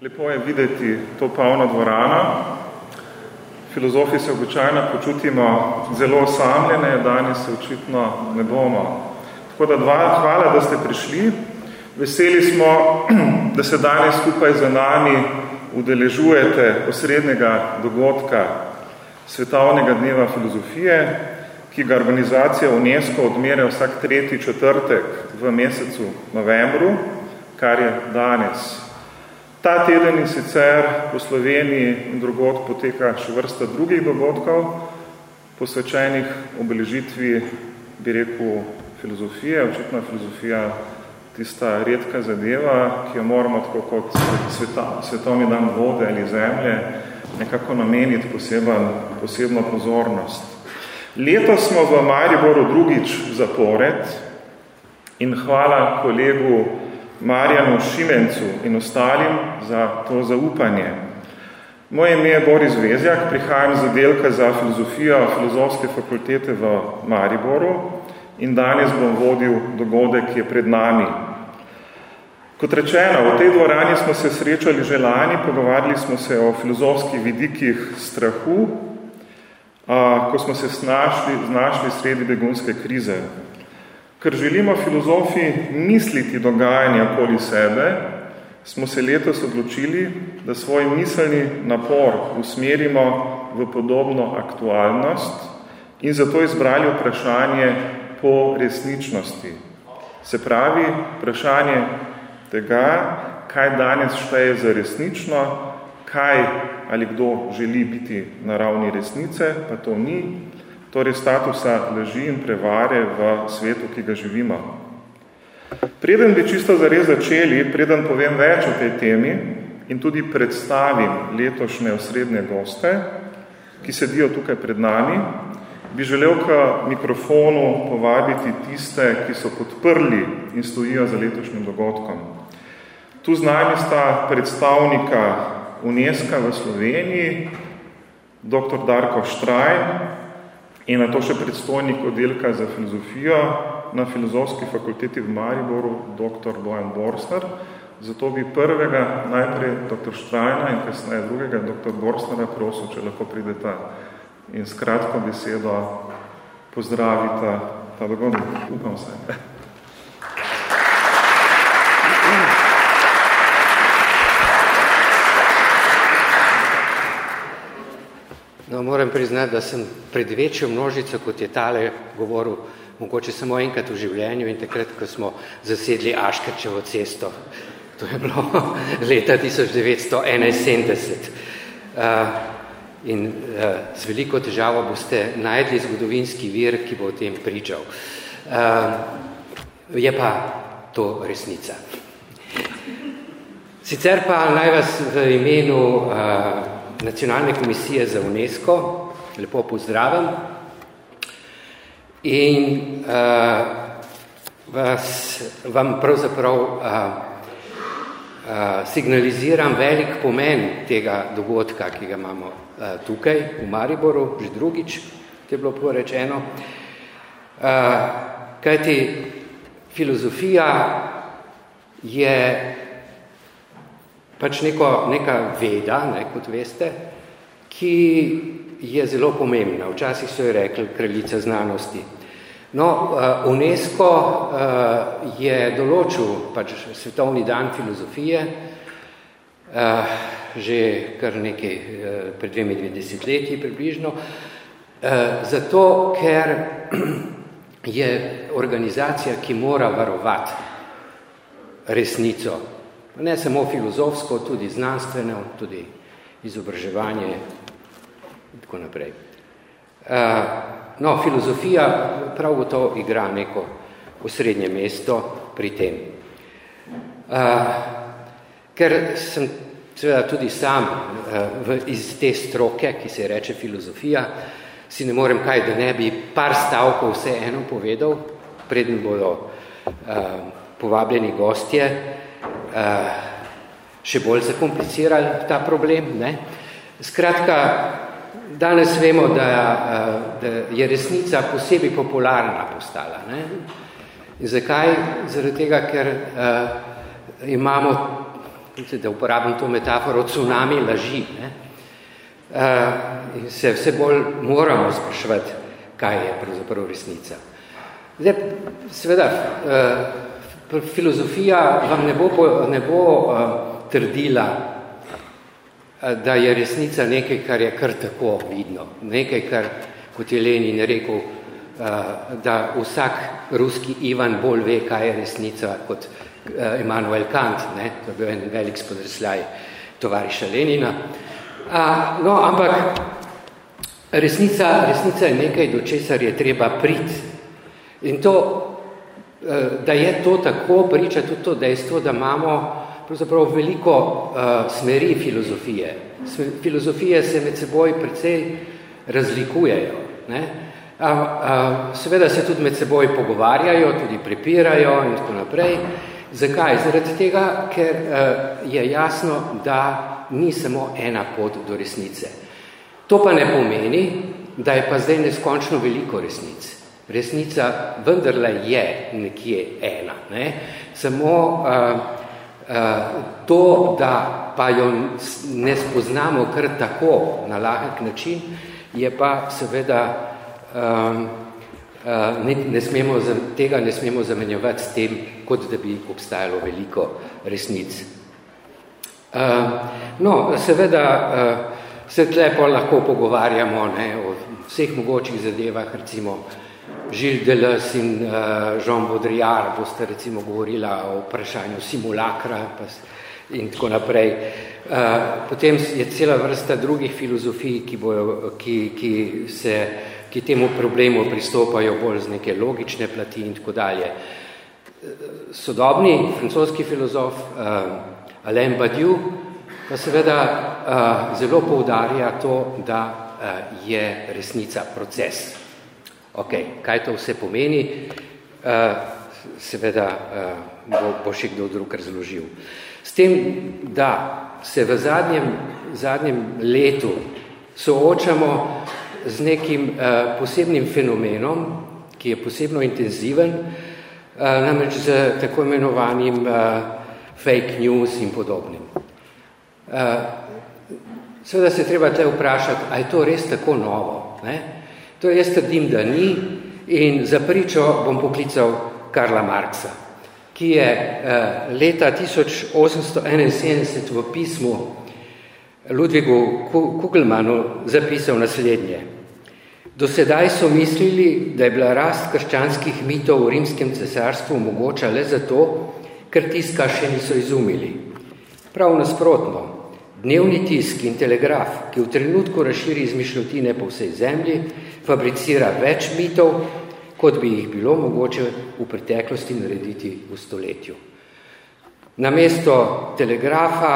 Lepo je videti to polno dvorano. Filozofi se običajno počutimo zelo osamljene, danes se očitno ne bomo. Tako da dva, hvala, da ste prišli. Veseli smo, da se danes skupaj za nami udeležujete osrednjega dogodka Svetovnega dneva filozofije, ki ga organizacija UNESCO odmere vsak tretji četrtek v mesecu novembru, kar je danes. Ta teden in sicer po Sloveniji in drugod poteka še vrsta drugih dogodkov, posvečenih obeležitvi, bi rekel, filozofije, očitno filozofija tista redka zadeva, ki jo moramo tako kot sveta, svetovni dan vode ali zemlje nekako nameniti poseben, posebno pozornost. Leto smo v Mariboru drugič zapored in hvala kolegu Marjanu Šimencu in ostalim za to zaupanje. Moje ime je Boris Vezjak, prihajam z oddelka za filozofijo Filozofske fakultete v Mariboru in danes bom vodil dogodek, ki je pred nami. Kot rečeno, v tej dvorani smo se srečali že lani, pogovarjali smo se o filozofskih vidikih strahu, ko smo se snašli, znašli sredi begunske krize. Ker želimo filozofi misliti dogajanje okoli sebe, smo se letos odločili, da svoj miselni napor usmerimo v podobno aktualnost in zato izbrali vprašanje po resničnosti. Se pravi, vprašanje tega, kaj danes šteje za resnično, kaj ali kdo želi biti na ravni resnice, pa to ni, torej statusa leži in prevare v svetu, ki ga živimo. Preden bi čisto zares začeli, preden povem več o tej temi in tudi predstavim letošnje osrednje goste, ki sedijo tukaj pred nami, bi želel k mikrofonu povabiti tiste, ki so podprli in stojijo za letošnjim dogodkom. Tu z nami sta predstavnika UNESCO v Sloveniji, dr. Darko Štrajn, in na to še predstojnik oddelka za filozofijo na Filozofski fakulteti v Mariboru, dr. Bojan Borsner. Zato bi prvega najprej dr. Štrajna in kasneje drugega dr. Borsnera prosil, če lahko prideta in s kratko besedo pozdravita ta dogodek. Upam se. No, moram priznati, da sem pred večjo množico, kot je tale govoril, mogoče samo enkrat v življenju in takrat, ko smo zasedli Aškerčevo cesto. To je bilo leta 1971. Uh, in uh, z veliko težavo boste najdli zgodovinski vir, ki bo o tem pričal. Uh, je pa to resnica. Sicer pa naj vas v imenu uh, Nacionalne komisije za UNESCO, lepo pozdravim. In uh, vas, vam pravzaprav uh, uh, signaliziram velik pomen tega dogodka, ki ga imamo uh, tukaj v Mariboru, že drugič, to je bilo porečeno. Uh, kajti filozofija je pač neko, neka veda, ne, kot veste, ki je zelo pomembna. Včasih so jo rekli kraljica znanosti. No, uh, UNESCO uh, je določil pač svetovni dan filozofije uh, že kar nekaj pred dvemi dve desetletji približno, zato ker je organizacija, ki mora varovati resnico, ne samo filozofsko, tudi znanstveno, tudi izobraževanje in tako naprej. Uh, no, filozofija prav gotovo igra neko osrednje mesto pri tem. Uh, ker sem seveda tudi sam v, iz te stroke, ki se reče filozofija, si ne morem kaj, da ne bi par stavkov vse eno povedal, preden bodo povabljeni gostje, še bolj zakomplicirali ta problem. Ne? Skratka, danes vemo, da, uh, da je resnica posebej popularna postala. Ne? In zakaj? Zaradi tega, ker uh, imamo da uporabim to metaforo, tsunami laži. Ne? Uh, in se vse bolj moramo spraševati, kaj je pravzaprav resnica. Zdaj, seveda, uh, filozofija vam ne bo, ne bo uh, trdila, uh, da je resnica nekaj, kar je kar tako vidno. Nekaj, kar, kot je Lenin rekel, uh, da vsak ruski Ivan bolj ve, kaj je resnica, kot uh, Emanuel Kant. Ne? To je bil en velik spodrsljaj tovariša Lenina. Uh, no, ampak resnica, resnica je nekaj, do česar je treba priti. In to, da je to tako, priča tudi to dejstvo, da imamo pravzaprav veliko uh, smeri filozofije. Filozofije se med seboj precej razlikujejo. Ne? Uh, uh, seveda se tudi med seboj pogovarjajo, tudi prepirajo in tako naprej. Zakaj? Zaradi tega, ker uh, je jasno, da ni samo ena pot do resnice. To pa ne pomeni, da je pa zdaj neskončno veliko resnic. Resnica vendarle je nekje ena. Ne? Samo uh, uh, to, da pa jo ne spoznamo kar tako na lahek način, je pa seveda um, uh, ne, ne smemo, tega ne smemo zamenjevati s tem, kot da bi obstajalo veliko resnic. Uh, no, seveda uh, se tlepo lahko pogovarjamo ne, o vseh mogočih zadevah, recimo Gilles Deleuze in uh, Jean Baudrillard boste recimo govorila o vprašanju simulakra pa, in tako naprej. Uh, potem je cela vrsta drugih filozofij, ki, bojo, ki, ki, se, ki temu problemu pristopajo bolj z neke logične plati in tako dalje. Sodobni francoski filozof uh, Alain Badiou pa seveda uh, zelo poudarja to, da uh, je resnica proces. Ok, kaj to vse pomeni, uh, seveda uh, bo, bo še kdo drug razložil. S tem, da se v zadnjem, zadnjem letu soočamo z nekim uh, posebnim fenomenom, ki je posebno intenziven, uh, namreč z tako imenovanim uh, fake news in podobnim. Uh, seveda se treba tle vprašati, a je to res tako novo? Ne? To jaz trdim, da ni in za pričo bom poklical Karla Marksa, ki je uh, leta 1871 v pismu Ludvigu Kugelmanu zapisal naslednje. Do sedaj so mislili, da je bila rast krščanskih mitov v rimskem cesarstvu mogoča le zato, ker tiska še niso izumili. Prav nasprotno, dnevni tisk in telegraf, ki v trenutku razširi izmišljotine po vsej zemlji, fabricira več mitov, kot bi jih bilo mogoče v preteklosti narediti v stoletju. Namesto telegrafa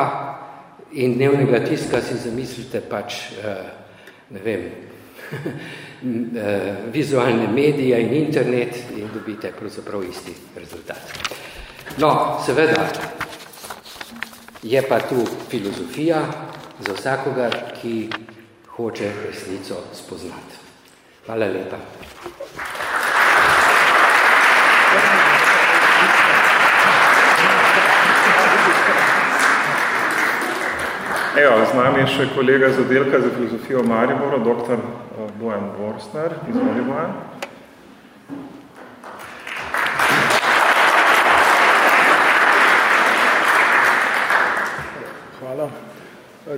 in dnevnega tiska si zamislite pač, eh, ne vem, eh, vizualne medije in internet in dobite pravzaprav isti rezultat. No, seveda, je pa tu filozofija za vsakogar, ki hoče resnico spoznati. Hvala lepa. Evo, z nami je še kolega z oddelka za filozofijo Maribora, dr. Eh, Bojan Borstner. Izvoli, Bojan.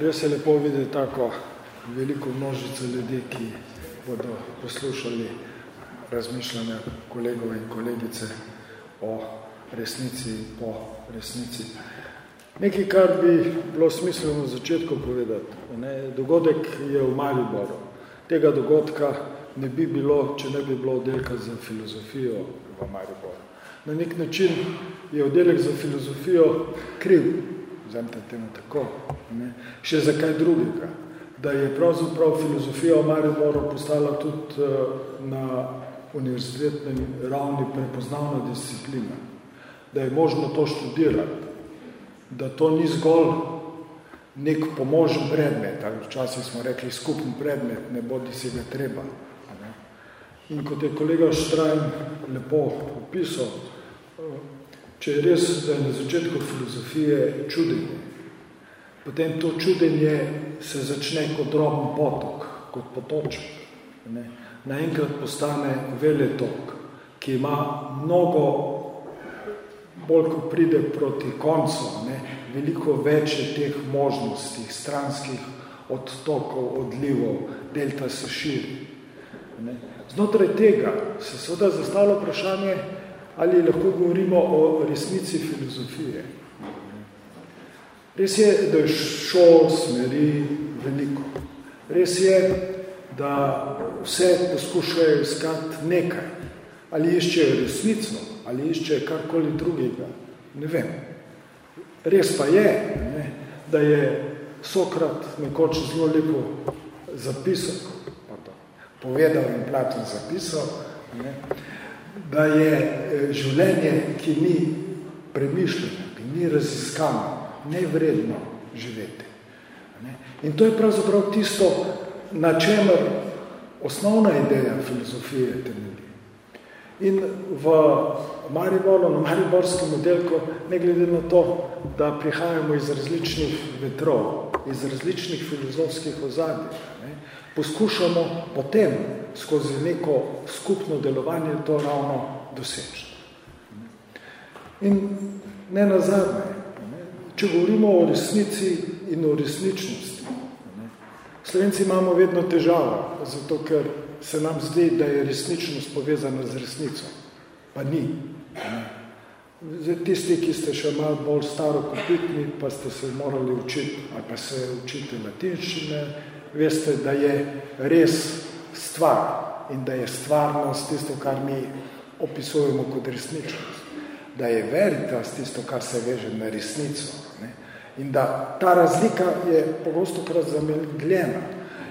Res je lepo videti tako veliko množico ljudi, ki bodo poslušali razmišljanja kolegov in kolegice o resnici po resnici. Nekaj, kar bi bilo smiselno na začetku povedati. Ne, dogodek je v Mariboru. Tega dogodka ne bi bilo, če ne bi bilo oddelka za filozofijo v Mariboru. Na nek način je oddelek za filozofijo kriv vzemite temu tako, ne, še za kaj drugega, da je pravzaprav filozofija v Mariboru postala tudi uh, na univerzitetni ravni prepoznavna disciplina, da je možno to študirati, da to ni zgolj nek pomožen predmet, ali včasih smo rekli skupen predmet, ne bodi si ga treba. In kot je kolega Štrajn lepo opisal, uh, Če je res, da je na začetku filozofije čudenje, potem to čudenje se začne kot droben potok, kot potoček. Ne? Naenkrat postane veletok, ki ima mnogo, bolj ko pride proti koncu, ne? veliko več teh možnosti, stranskih odtokov, odlivov, delta se širi. Ne? Znotraj tega se seveda zastavlja vprašanje, ali lahko govorimo o resnici filozofije. Res je, da je šol smeri veliko. Res je, da vse poskušajo iskati nekaj. Ali iščejo resnico, ali iščejo karkoli drugega. Ne vem. Res pa je, ne, da je Sokrat nekoč zelo lepo zapisal, pardon, povedal in Platon zapisal, ne, da je eh, življenje, ki ni premišljeno, ki ni raziskano, nevredno živeti. In to je pravzaprav tisto, na čemer osnovna ideja filozofije temelji. In v Mariboru, na Mariborskem modelku, ne glede na to, da prihajamo iz različnih vetrov, iz različnih filozofskih ozadij, ne, poskušamo potem skozi neko skupno delovanje to ravno doseči. In ne nazadnje, če govorimo o resnici in o resničnosti. Slovenci imamo vedno težavo, zato ker se nam zdi, da je resničnost povezana z resnico. Pa ni. Zdaj, tisti, ki ste še malo bolj staro kopitni, pa ste se morali učiti, ali pa se učite latinščine, veste, da je res stvar in da je stvarnost tisto, kar mi opisujemo kot resničnost. Da je veritas tisto, kar se veže na resnico. In da ta razlika je pogosto krat zamegljena.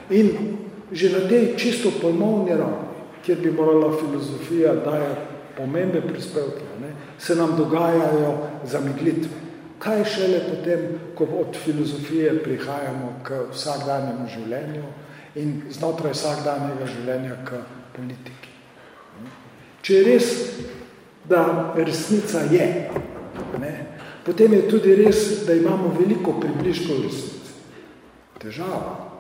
In že na tej čisto pojmovni ravni, kjer bi morala filozofija dajati pomembe prispevke, ne, se nam dogajajo zameglitve. Kaj šele potem, ko od filozofije prihajamo k vsakdanjemu življenju in znotraj vsakdanjega življenja k politiki. Če je res, da resnica je, potem je tudi res, da imamo veliko približkov resnici. Težava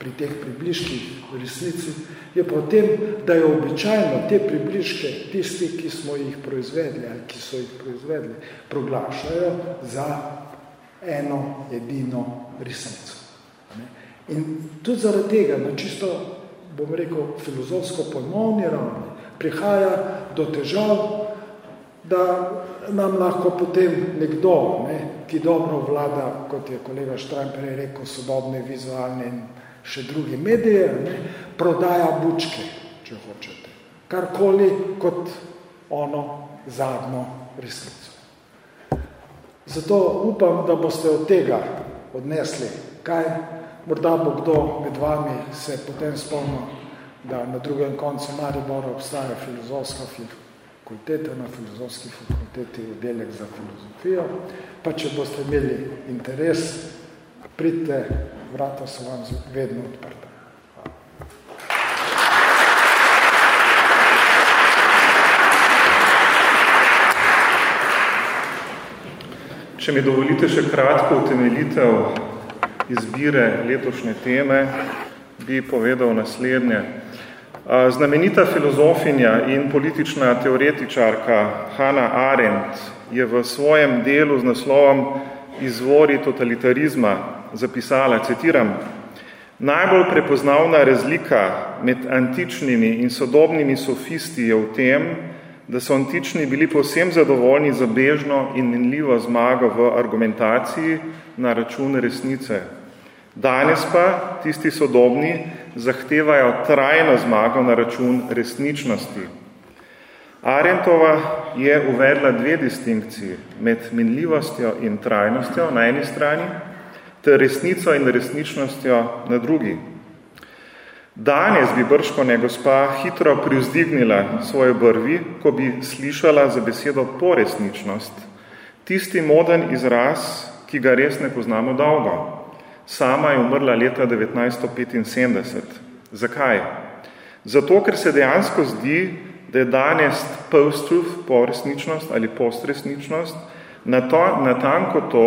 pri teh približkih v resnici je potem, da je običajno te približke tisti, ki smo jih proizvedli ali ki so jih proizvedli, proglašajo za eno edino resnico. In tudi zaradi tega, na čisto, bom rekel, filozofsko pojmovni ravni, prihaja do težav, da nam lahko potem nekdo, ne, ki dobro vlada, kot je kolega Štrajn prej rekel, sodobne vizualne in še druge medije, ne, prodaja bučke, če hočete. Karkoli kot ono zadnjo resnico. Zato upam, da boste od tega odnesli kaj, morda bo kdo med vami se potem spomnil, da na drugem koncu Maribora obstaja filozofska fakulteta, na filozofski fakulteti oddelek za filozofijo, pa če boste imeli interes, pridite vrata so vam vedno odprta. Če mi dovolite še kratko utemeljitev izbire letošnje teme, bi povedal naslednje. Znamenita filozofinja in politična teoretičarka Hannah Arendt je v svojem delu z naslovom Izvori totalitarizma zapisala, citiram, Najbolj prepoznavna razlika med antičnimi in sodobnimi sofisti je v tem, da so antični bili povsem zadovoljni za bežno in minljivo zmago v argumentaciji na račun resnice. Danes pa tisti sodobni zahtevajo trajno zmago na račun resničnosti. Arentova je uvedla dve distinkciji med minljivostjo in trajnostjo na eni strani ter resnico in resničnostjo na drugi. Danes bi brškone gospa hitro privzdignila svoje brvi, ko bi slišala za besedo poresničnost, tisti moden izraz, ki ga res ne poznamo dolgo. Sama je umrla leta 1975. Zakaj? Zato, ker se dejansko zdi, da je danes post-truth, poresničnost ali postresničnost, na, to, na tanko to,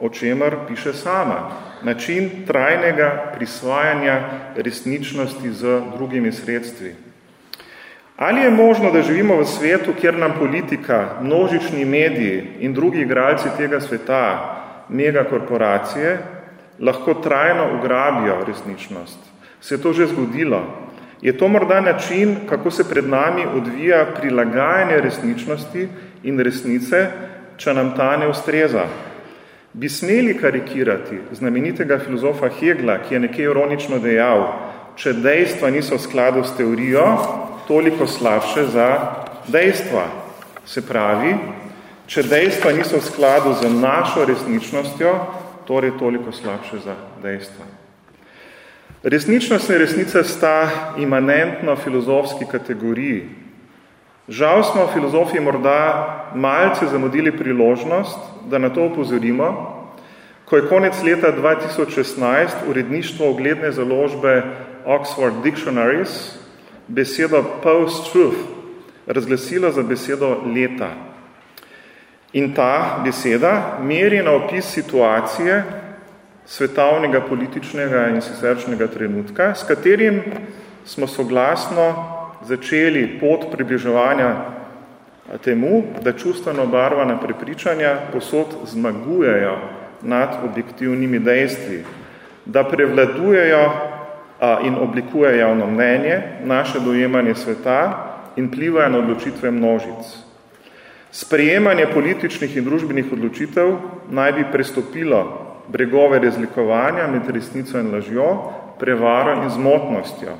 o čemer piše sama. Način trajnega prisvajanja resničnosti z drugimi sredstvi. Ali je možno, da živimo v svetu, kjer nam politika, množični mediji in drugi igralci tega sveta, megakorporacije, lahko trajno ugrabijo resničnost? Se je to že zgodilo? Je to morda način, kako se pred nami odvija prilagajanje resničnosti in resnice, če nam ta ne ustreza? Bi smeli karikirati znamenitega filozofa Hegla, ki je nekaj ironično dejal, če dejstva niso v skladu s teorijo, toliko slabše za dejstva. Se pravi, če dejstva niso v skladu z našo resničnostjo, torej toliko slabše za dejstva. Resničnost in resnica sta imanentno filozofski kategoriji. Žal smo filozofi morda malce zamudili priložnost, da na to upozorimo, ko je konec leta 2016 uredništvo ogledne založbe Oxford Dictionaries besedo post-truth razglasilo za besedo leta. In ta beseda meri na opis situacije svetovnega političnega in sicerčnega trenutka, s katerim smo soglasno začeli pot približevanja temu, da čustveno barvana prepričanja posod zmagujejo nad objektivnimi dejstvi, da prevladujejo in oblikujejo javno mnenje, naše dojemanje sveta in plivajo na odločitve množic. Sprejemanje političnih in družbenih odločitev naj bi prestopilo bregove razlikovanja med resnico in lažjo, prevaro in zmotnostjo.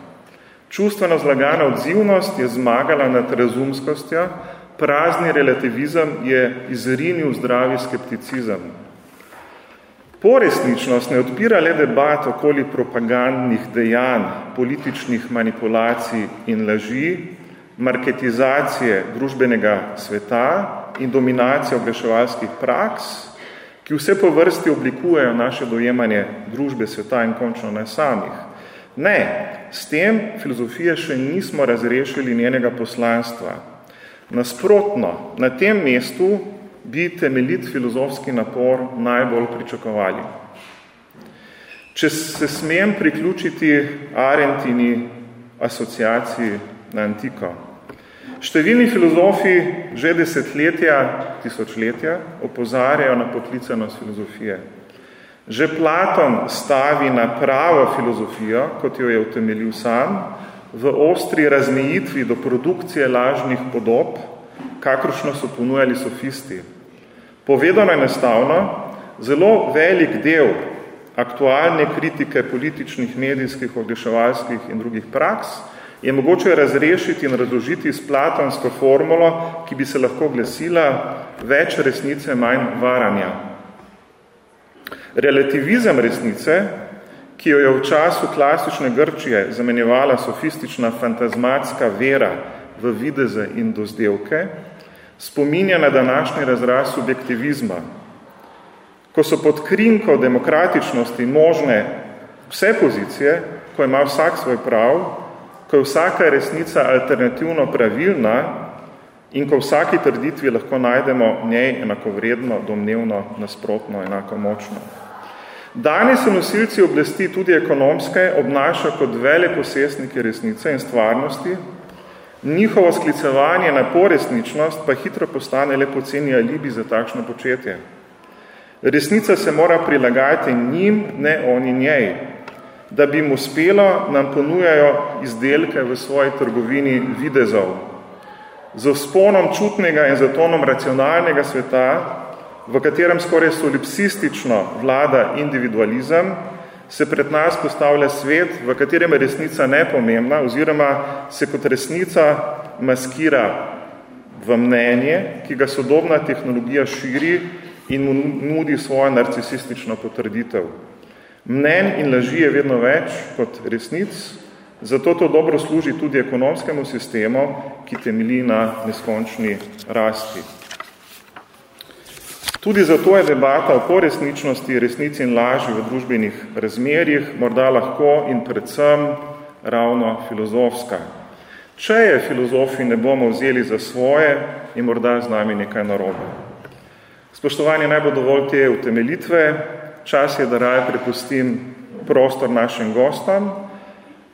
Čustveno zlagana odzivnost je zmagala nad razumskostjo, prazni relativizem je izrinil zdravi skepticizem. Poresničnost ne odpira le debat okoli propagandnih dejanj, političnih manipulacij in laži, marketizacije družbenega sveta in dominacije oglaševalskih praks, ki vse po vrsti oblikujejo naše dojemanje družbe sveta in končno ne samih. Ne, s tem filozofije še nismo razrešili njenega poslanstva. Nasprotno, na tem mestu bi temeljit filozofski napor najbolj pričakovali. Če se smem priključiti Arentini asociaciji na antiko. Številni filozofi že desetletja, tisočletja opozarjajo na poklicanost filozofije. Že Platon stavi na pravo filozofijo, kot jo je utemeljil sam, v ostri razmejitvi do produkcije lažnih podob, kakršno so ponujali sofisti. Povedano enostavno, zelo velik del aktualne kritike političnih, medijskih, oglaševalskih in drugih praks je mogoče razrešiti in razložiti s platonsko formulo, ki bi se lahko glesila več resnice, manj varanja. Relativizem resnice, ki jo je v času klasične Grčije zamenjevala sofistična fantazmatska vera v videze in dozdevke, spominja na današnji razraz subjektivizma. Ko so pod krinko demokratičnosti možne vse pozicije, ko ima vsak svoj prav, ko je vsaka resnica alternativno pravilna in ko vsaki trditvi lahko najdemo njej enakovredno, domnevno, nasprotno, enako močno. Danes se nosilci oblasti tudi ekonomske obnašajo kot vele posestniki resnice in stvarnosti, njihovo sklicevanje na poresničnost pa hitro postane le poceni alibi za takšno početje. Resnica se mora prilagajati njim, ne oni njej. Da bi jim uspelo, nam ponujajo izdelke v svoji trgovini videzov. Z vzponom čutnega in zatonom racionalnega sveta v katerem skoraj solipsistično vlada individualizem, se pred nas postavlja svet, v katerem je resnica nepomembna oziroma se kot resnica maskira v mnenje, ki ga sodobna tehnologija širi in mu nudi svojo narcisistično potrditev. Mnen in laži je vedno več kot resnic, zato to dobro služi tudi ekonomskemu sistemu, ki temelji na neskončni rasti. Tudi zato je debata o poresničnosti, resnici in laži v družbenih razmerjih morda lahko in predvsem ravno filozofska. Če je filozofi ne bomo vzeli za svoje, je morda z nami nekaj narobe. Spoštovanje naj bo dovolj te utemelitve, čas je, da raje prepustim prostor našim gostom.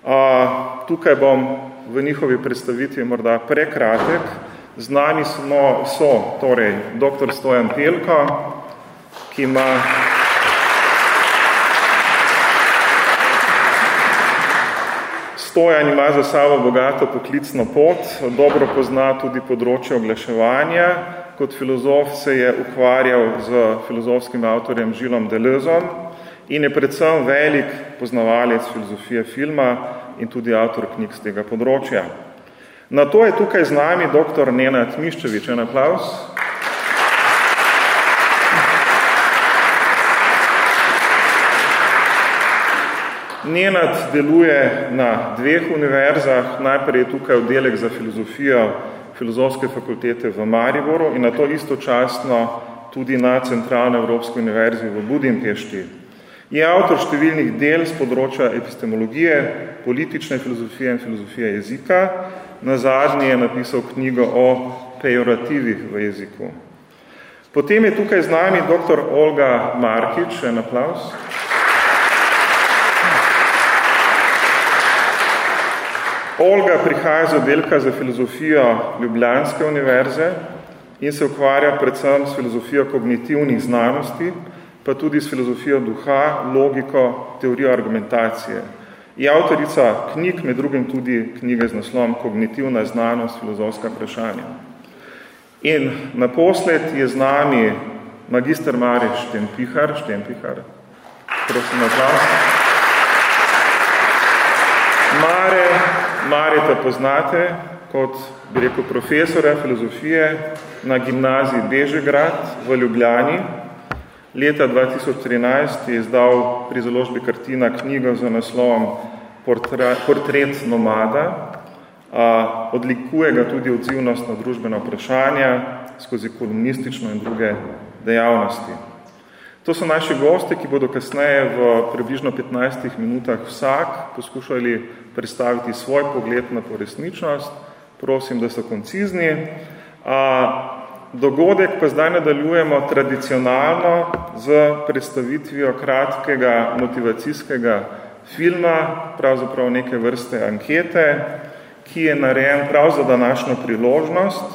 A, tukaj bom v njihovi predstavitvi morda prekratek. Z nami smo, so torej dr. Stojan Pelko, ki ima Stojan ima za sabo bogato poklicno pot, dobro pozna tudi področje oglaševanja. Kot filozof se je ukvarjal z filozofskim avtorjem Žilom Delezom in je predvsem velik poznavalec filozofije filma in tudi avtor knjig z tega področja. Na to je tukaj z nami dr. Nenad Miščevič. En aplaus. Nenad deluje na dveh univerzah, najprej je tukaj oddelek za filozofijo Filozofske fakultete v Mariboru in na to istočasno tudi na Centralne Evropske univerzi v Budimpešti. Je avtor številnih del z področja epistemologije, politične filozofije in filozofije jezika. Na zadnji je napisal knjigo o pejorativih v jeziku. Potem je tukaj z nami dr. Olga Markič, en aplaus. Olga prihaja z oddelka za filozofijo Ljubljanske univerze in se ukvarja predvsem s filozofijo kognitivnih znanosti, pa tudi s filozofijo duha, logiko, teorijo argumentacije. Je avtorica knjig, med drugim tudi knjige z naslovom Kognitivna znanost, filozofska vprašanja. In naposled je z nami magister Mare Štempihar, Štempihar, prosim na Mare Marjeta poznate kot, bi rekel, profesora filozofije na gimnaziji Bežegrad v Ljubljani. Leta 2013 je izdal pri založbi Kartina knjigo za naslovom Portret nomada. Odlikuje ga tudi odzivnost na družbena vprašanja skozi kolumnistično in druge dejavnosti. To so naši gosti, ki bodo kasneje v približno 15 minutah vsak poskušali predstaviti svoj pogled na to resničnost. Prosim, da so koncizni. A, dogodek pa zdaj nadaljujemo tradicionalno z predstavitvijo kratkega motivacijskega filma, pravzaprav neke vrste ankete, ki je narejen prav za današnjo priložnost.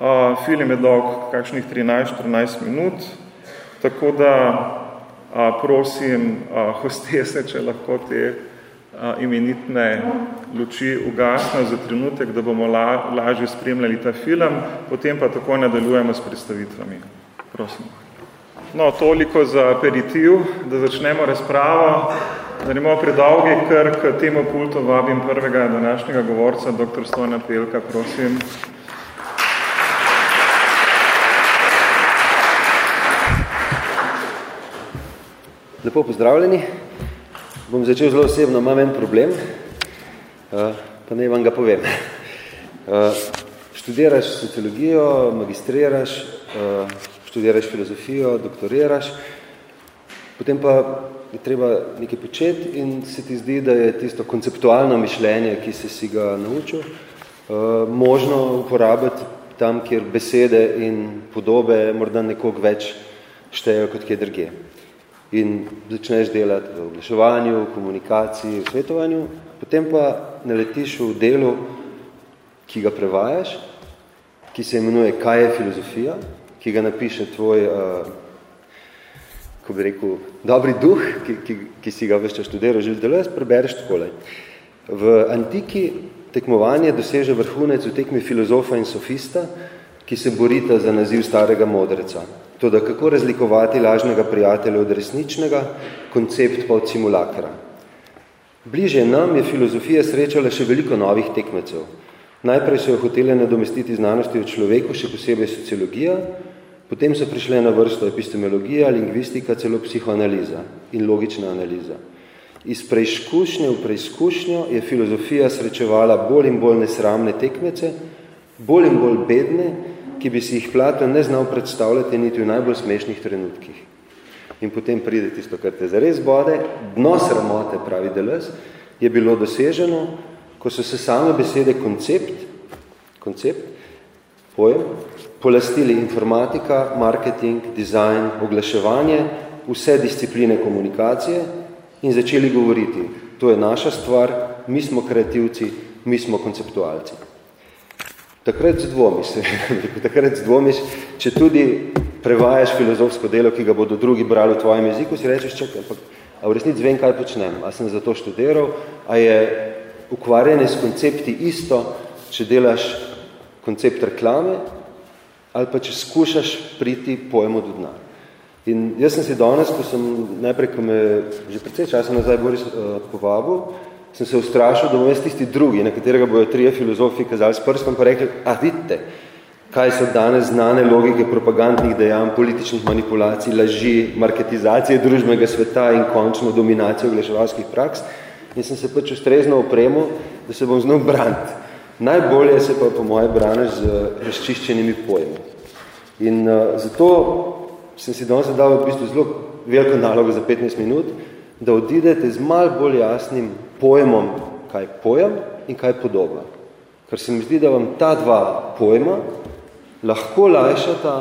A, film je dolg kakšnih 13-14 minut, tako da a, prosim a, hostese, če lahko te imenitne luči ugasno za trenutek, da bomo la, lažje spremljali ta film, potem pa tako nadaljujemo s predstavitvami. Prosim. No, toliko za aperitiv, da začnemo razpravo. Da ne bomo predolgi, ker k temu pultu vabim prvega današnjega govorca, dr. Stojna Pelka, prosim. Lepo pozdravljeni. Bom začel zelo osebno, imam en problem, uh, pa ne vam ga povem. Uh, študiraš sociologijo, magistriraš, uh, študiraš filozofijo, doktoriraš, potem pa je treba nekaj početi in se ti zdi, da je tisto konceptualno mišljenje, ki si si ga naučil, možno uporabiti tam, kjer besede in podobe morda nekoliko več štejo kot kje drugje in začneš delati v oglaševanju, v komunikaciji, v svetovanju, potem pa naletiš v delu, ki ga prevajaš, ki se imenuje Kaj je filozofija, ki ga napiše tvoj, uh, ko bi rekel, dobri duh, ki, ki, ki si ga vešče študiral, Žil Deleuze, prebereš takole. V antiki tekmovanje doseže vrhunec v tekmi filozofa in sofista, ki se borita za naziv starega modreca. Toda kako razlikovati lažnega prijatelja od resničnega, koncept pa od simulakra? Bliže nam je filozofija srečala še veliko novih tekmecev. Najprej so jo hotele nadomestiti znanosti o človeku, še posebej sociologija, potem so prišle na vrsto epistemologija, lingvistika, celo psihoanaliza in logična analiza. Iz preizkušnje v preizkušnjo je filozofija srečevala bolj in bolj nesramne tekmece, bolj in bolj bedne, ki bi si jih Platon ne znal predstavljati niti v najbolj smešnih trenutkih. In potem pride tisto, kar te zares bode, dno sramote, pravi Deleuze, je bilo doseženo, ko so se same besede koncept, koncept, pojem, polastili informatika, marketing, dizajn, oglaševanje, vse discipline komunikacije in začeli govoriti, to je naša stvar, mi smo kreativci, mi smo konceptualci. Takrat zdvomiš, takrat zdvomiš, če tudi prevajaš filozofsko delo, ki ga bodo drugi brali v tvojem jeziku, si rečeš, čakaj, ampak a v resnici vem, kaj počnem, a sem za to študiral, a je ukvarjanje s koncepti isto, če delaš koncept reklame, ali pa če skušaš priti pojemu do dna. In jaz sem si danes, ko sem najprej, ko me že precej časa nazaj Boris uh, povabil, sem se ustrašil, da bom jaz tisti drugi, na katerega bojo trije filozofi kazali s prstom, pa rekli, a vidite, kaj so danes znane logike propagandnih dejanj, političnih manipulacij, laži, marketizacije družbenega sveta in končno dominacijo oglaševalskih praks. In sem se pač ustrezno opremil, da se bom znal braniti. Najbolje se pa po moje braniš z razčiščenimi pojmi. In uh, zato sem si danes dal v bistvu zelo veliko nalogo za 15 minut, da odidete z mal bolj jasnim pojmom, kaj pojem in kaj podoba. Ker se mi zdi, da vam ta dva pojma lahko lajšata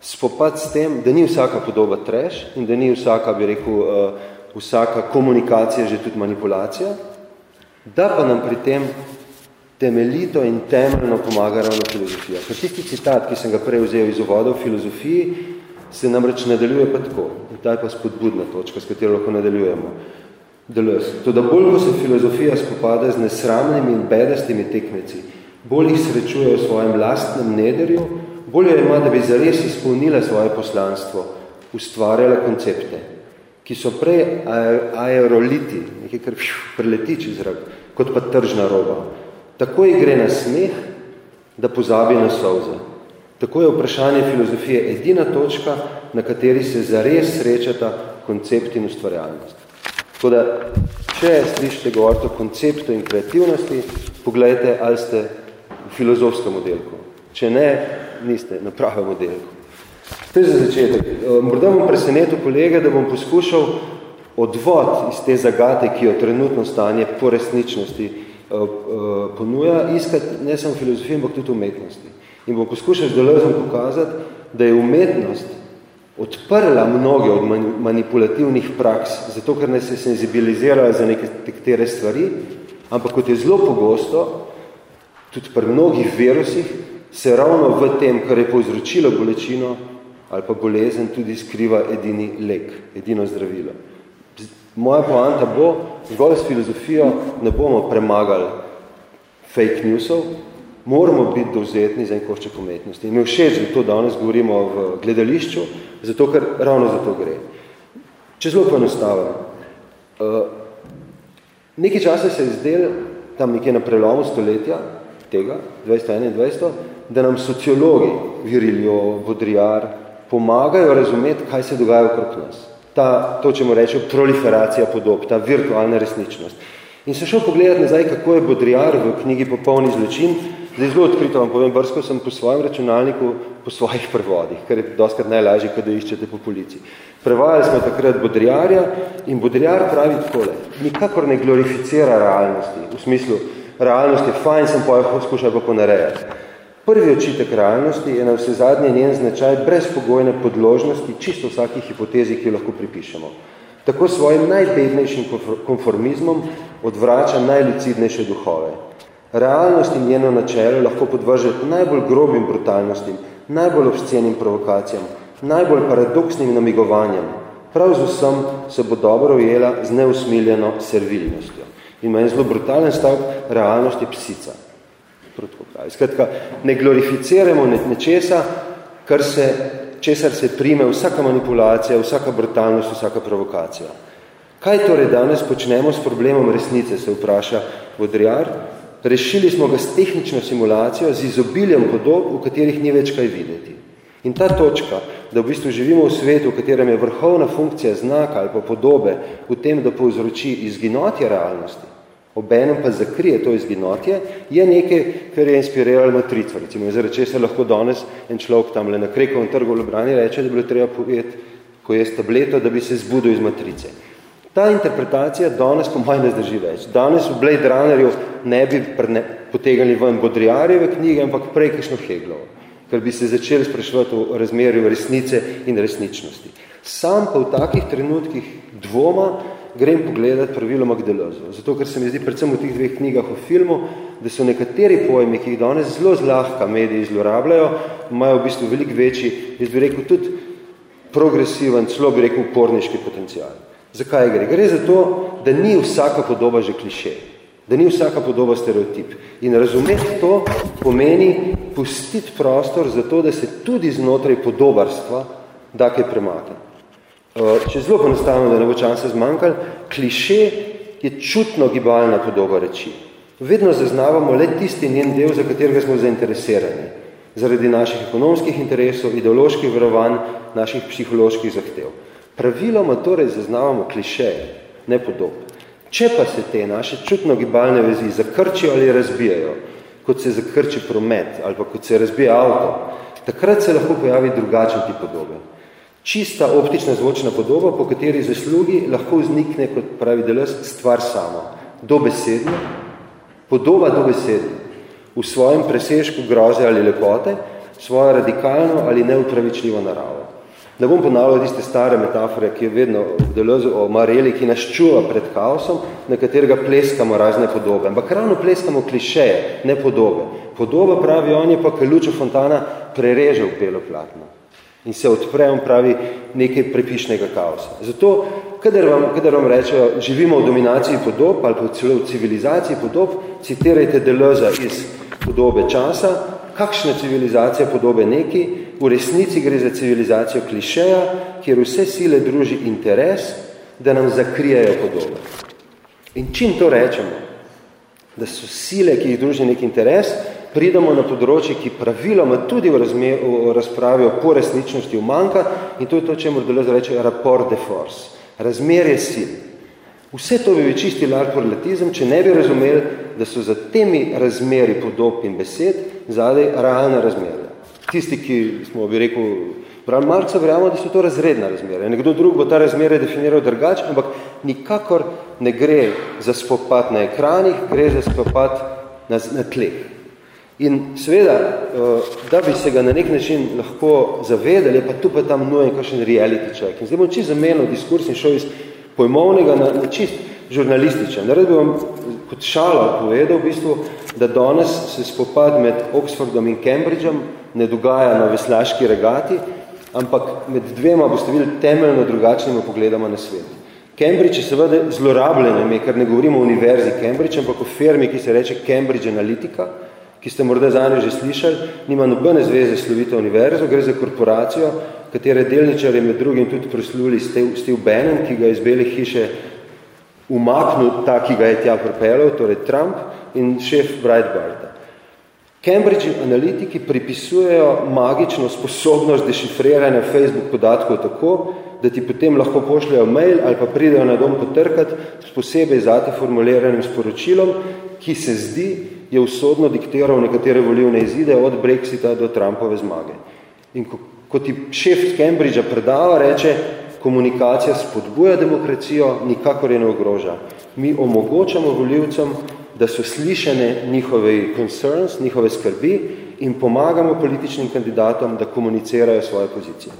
spopad s tem, da ni vsaka podoba treš in da ni vsaka, bi rekel, uh, vsaka komunikacija že tudi manipulacija, da pa nam pri tem temeljito in temeljno pomaga ravno filozofija. Ker tisti citat, ki sem ga prej vzel iz uvoda v filozofiji, se namreč nadaljuje pa tako. In ta je pa spodbudna točka, s katero lahko nadaljujemo. To, da bolj ko se filozofija spopada z nesramnimi in bedastimi tekmeci, bolj jih srečuje v svojem lastnem nederju, bolj jo ima, da bi zares izpolnila svoje poslanstvo, ustvarjala koncepte, ki so prej aeroliti, nekaj kar preletič izrak, kot pa tržna roba. Tako ji gre na smeh, da pozabi na solze. Tako je vprašanje filozofije edina točka, na kateri se zares srečata koncept in ustvarjalnost. Tako da, če slišite govoriti o konceptu in kreativnosti, pogledajte, ali ste v filozofskem modelku. Če ne, niste na pravem modelku. To je za začetek. Eh, morda bom presenetil kolega, da bom poskušal odvod iz te zagate, ki jo trenutno stanje po resničnosti eh, eh, ponuja, iskati ne samo filozofije, ampak tudi umetnosti. In bom poskušal z dolezom pokazati, da je umetnost odprla mnoge od manipulativnih praks, zato ker ne se senzibilizirala za nekatere stvari, ampak kot je zelo pogosto, tudi pri mnogih virusih, se ravno v tem, kar je povzročilo bolečino ali pa bolezen, tudi skriva edini lek, edino zdravilo. Moja poanta bo, zgolj s filozofijo ne bomo premagali fake newsov, moramo biti dovzetni za en košček umetnosti. In mi všeč, da to danes govorimo v gledališču, zato ker ravno za to gre. Če zelo poenostavim. Uh, nekaj časa se je zdel, tam nekje na prelomu stoletja, tega, 221, da nam sociologi, Virilio, Baudrillard, pomagajo razumeti, kaj se dogaja okrog nas. Ta, to, če mu rečejo, proliferacija podob, ta virtualna resničnost. In se šel pogledati nazaj, kako je Baudrillard v knjigi Popolni zločin Zdaj zelo odkrito vam povem, brsko sem po svojem računalniku, po svojih prevodih, kar je doskrat najlažje, kada iščete po policiji. Prevajali smo takrat Bodrijarja in Bodrijar pravi takole, nikakor ne glorificira realnosti, v smislu, realnost je fajn, sem pa jo skušal pa ponarejati. Prvi očitek realnosti je na vse zadnje njen značaj brezpogojne podložnosti čisto vsaki hipotezi, ki jo lahko pripišemo. Tako svojim najbednejšim konformizmom odvrača najlucidnejše duhove. Realnost in njeno načelo lahko podvrže najbolj grobim brutalnostim, najbolj obscenim provokacijam, najbolj paradoksnim namigovanjem. Prav z vsem se bo dobro ujela z neusmiljeno servilnostjo. In meni zelo brutalen stav, realnost je psica. Skratka, ne glorificiramo nečesa, kar se, česar se prime vsaka manipulacija, vsaka brutalnost, vsaka provokacija. Kaj torej danes počnemo s problemom resnice, se vpraša Vodrijar, Rešili smo ga s tehnično simulacijo, z izobiljem podob, v katerih ni več kaj videti. In ta točka, da v bistvu živimo v svetu, v katerem je vrhovna funkcija znaka ali pa podobe v tem, da povzroči izginotje realnosti, obenem pa zakrije to izginotje, je nekaj, kar je inspiriralo matrico. Recimo, zaradi če se lahko danes en človek tam na Krekovem trgu v Ljubljani reče, da bi bilo treba povedati, ko je tableto, da bi se zbudil iz matrice. Ta interpretacija danes po manj ne zdrži več. Danes v Blade Runnerju ne bi prne, potegali ven Bodrijarjeve knjige, ampak prej kakšno Heglovo. ker bi se začeli spraševati o razmerju resnice in resničnosti. Sam pa v takih trenutkih dvoma grem pogledati pravilo Magdalozo. Zato, ker se mi zdi predvsem v teh dveh knjigah o filmu, da so nekateri pojmi, ki jih danes zelo zlahka mediji zlorabljajo, imajo v bistvu veliko večji, jaz bi rekel, tudi progresiven, celo bi rekel, uporniški potencial. Zakaj gre? Gre za to, da ni vsaka podoba že kliše, da ni vsaka podoba stereotip. In razumeti to pomeni pustiti prostor za to, da se tudi znotraj podobarstva da kaj premakne. Eh, če zelo ponostavno, da ne bo časa zmanjkal, kliše je čutno gibalna podoba reči. Vedno zaznavamo le tisti njen del, za katerega smo zainteresirani, zaradi naših ekonomskih interesov, ideoloških verovanj, naših psiholoških zahtev. Praviloma torej zaznavamo klišeje, ne podob. Če pa se te naše čutno gibalne vezi zakrčijo ali razbijajo, kot se zakrči promet ali pa kot se razbija avto, takrat se lahko pojavi drugačen tip podobe. Čista optična zvočna podoba, po kateri zaslugi lahko vznikne, kot pravi Deleuze, stvar sama. Dobesedno, podoba dobesedno, v svojem presežku groze ali lepote, svojo radikalno ali neupravičljivo naravo. Ne bom ponavljal tiste stare metafore, ki je vedno v Deleuze o Mareli, ki nas čuva pred kaosom, na katerega pleskamo razne podobe. Ampak ravno pleskamo klišeje, ne podobe. Podoba, pravi on, je pa, Lučo Fontana prereže v belo platno in se odpre, on pravi, nekaj prepišnega kaosa. Zato, kadar vam, kadar vam rečejo, živimo v dominaciji podob ali pa celo v civilizaciji podob, citirajte Deleuza iz podobe časa, kakšna civilizacija podobe neki, v resnici gre za civilizacijo klišeja, kjer vse sile druži interes, da nam zakrijejo podobe. In čim to rečemo, da so sile, ki jih druži nek interes, pridemo na področje, ki praviloma tudi v, razmer, v razpravi o poresničnosti umanka in to je to, če mora reče rapport de force, razmerje sil. Vse to bi čisti larporlatizem, če ne bi razumeli, da so za temi razmeri podob in besed zadej realne razmerja. Tisti, ki smo, bi rekel, pravi Marca, verjamo, da so to razredna razmerja. Nekdo drug bo ta razmerje definiral drugače, ampak nikakor ne gre za spopad na ekranih, gre za spopad na, na tleh. In seveda, eh, da bi se ga na nek način lahko zavedali, pa tu pa tam nujen kakšen reality check. In zdaj bom čist zamenil diskurs in šel iz pojmovnega na, na čist žurnalističen. Naredi bi vam kot šala povedal v bistvu, da danes se spopad med Oxfordom in Cambridgeom ne dogaja na veslaški regati, ampak med dvema boste videli temeljno drugačnima pogledama na svet. Cambridge je seveda zlorabljeno ime, ker ne govorimo o univerzi Cambridge, ampak o firmi, ki se reče Cambridge Analytica, ki ste morda za že slišali, nima nobene zveze slovito univerzo, gre za korporacijo, katere delničar je med drugim tudi prosluli Steve, Bannon, ki ga iz bele hiše umaknil ta, ki ga je tja propelal, torej Trump in šef Breitbarta. Cambridge analitiki pripisujejo magično sposobnost dešifriranja Facebook podatkov tako, da ti potem lahko pošljajo mail ali pa pridejo na dom potrkati s posebej zate formuliranim sporočilom, ki se zdi, je usodno diktiral nekatere volivne izide od Brexita do Trumpove zmage. In ko, ko ti šef Cambridgea predava, reče, komunikacija spodbuja demokracijo, nikakor je ne ogroža. Mi omogočamo voljivcem, da so slišene njihove concerns, njihove skrbi in pomagamo političnim kandidatom, da komunicirajo svoje pozicije.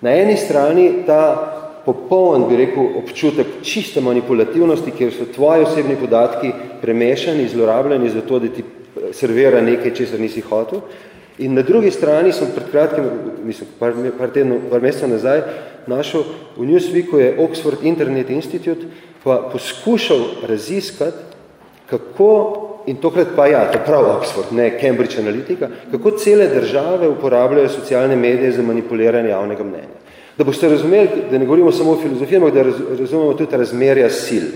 Na eni strani ta popoln, bi rekel, občutek čiste manipulativnosti, kjer so tvoji osebni podatki premešani, zlorabljeni za to, da ti servira nekaj, česar nisi hotel. In na drugi strani sem pred kratkim, mislim, par, par, tedno, par meseca nazaj, našel v Newsweeku je Oxford Internet Institute pa poskušal raziskati, kako, in tokrat pa ja, to prav Oxford, ne Cambridge Analytica, kako cele države uporabljajo socialne medije za manipuliranje javnega mnenja. Da boste razumeli, da ne govorimo samo o filozofiji, ampak da razumemo tudi razmerja sil.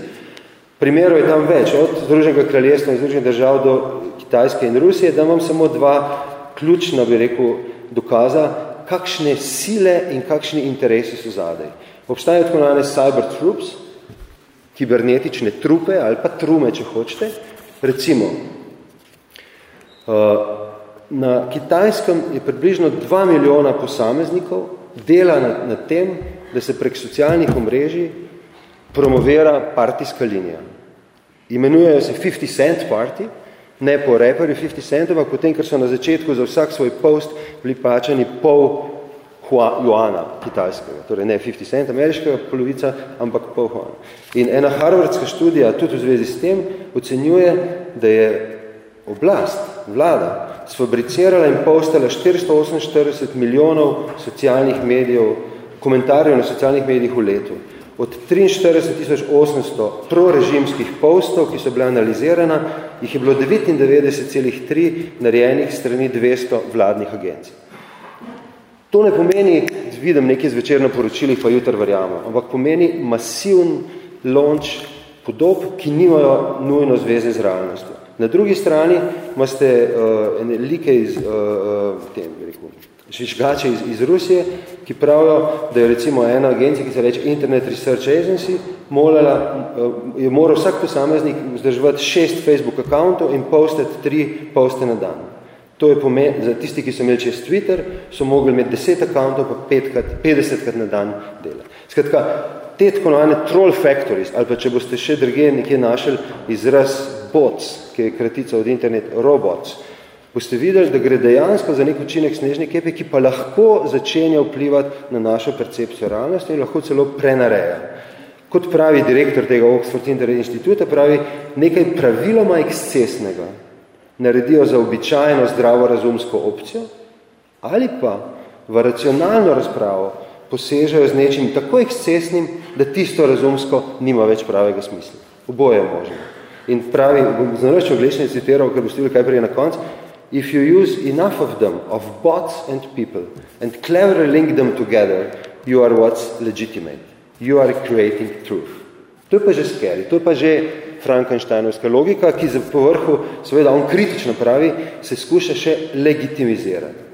Primerov je tam več, od Združenega kraljestva in Združenih držav do Kitajske in Rusije, da imam samo dva ključna, bi rekel, dokaza, kakšne sile in kakšni interesi so zadej. Obstajajo tako nane cyber troops, kibernetične trupe ali pa trume, če hočete. Recimo, uh, na Kitajskem je približno 2 milijona posameznikov, dela na, na tem, da se prek socialnih omrežij promovira partijska linija. Imenujejo se 50 Cent Party Ne po reperju 50 centov, ampak potem, ker so na začetku za vsak svoj post bili plačani pol juana kitajskega. Torej ne 50 cent ameriškega polovica, ampak pol juana. In ena harvardska študija tudi v zvezi s tem ocenjuje, da je oblast, vlada, sfabricirala in postala 448 milijonov socialnih medijev, komentarjev na socialnih medijih v letu. Od 43.800 prorežimskih postov, ki so bile analizirana, jih je bilo 99,3 narejenih strani 200 vladnih agencij. To ne pomeni, vidim nekaj zvečer na poročilih, pa jutr verjamo, ampak pomeni masivn launch podob, ki nimajo nujno zveze z realnostjo. Na drugi strani imate uh, ene like iz uh, tem, rekel, švišgače iz, iz Rusije, ki pravijo, da je recimo ena agencija, ki se reče Internet Research Agency, molala, uh, je moral vsak posameznik vzdrževati šest Facebook akauntov in postati tri poste na dan. To je pomen, za tisti, ki so imeli čez Twitter, so mogli imeti 10 akauntov pa 50 krat na dan dela. Skratka, te tako navane troll factories, ali pa če boste še druge nekje našli izraz bots, ki je kratica od internet, robots, boste videli, da gre dejansko za nek učinek snežne kepe, ki pa lahko začenja vplivati na našo percepcijo realnosti in lahko celo prenareja. Kot pravi direktor tega Oxford Internet Instituta, pravi nekaj praviloma ekscesnega, naredijo za običajno zdravo razumsko opcijo ali pa v racionalno razpravo posežejo z nečim tako ekscesnim, da tisto razumsko nima več pravega smisla. Oboje je možno. In pravi, bom znanoč anglični citiral, ker boste kaj prije na konc, if you use enough of them, of bots and people, and cleverly link them together, you are what's legitimate. You are creating truth. To je pa že scary, to je pa že Frankensteinovska logika, ki za povrhu, seveda on kritično pravi, se skuša še legitimizirati.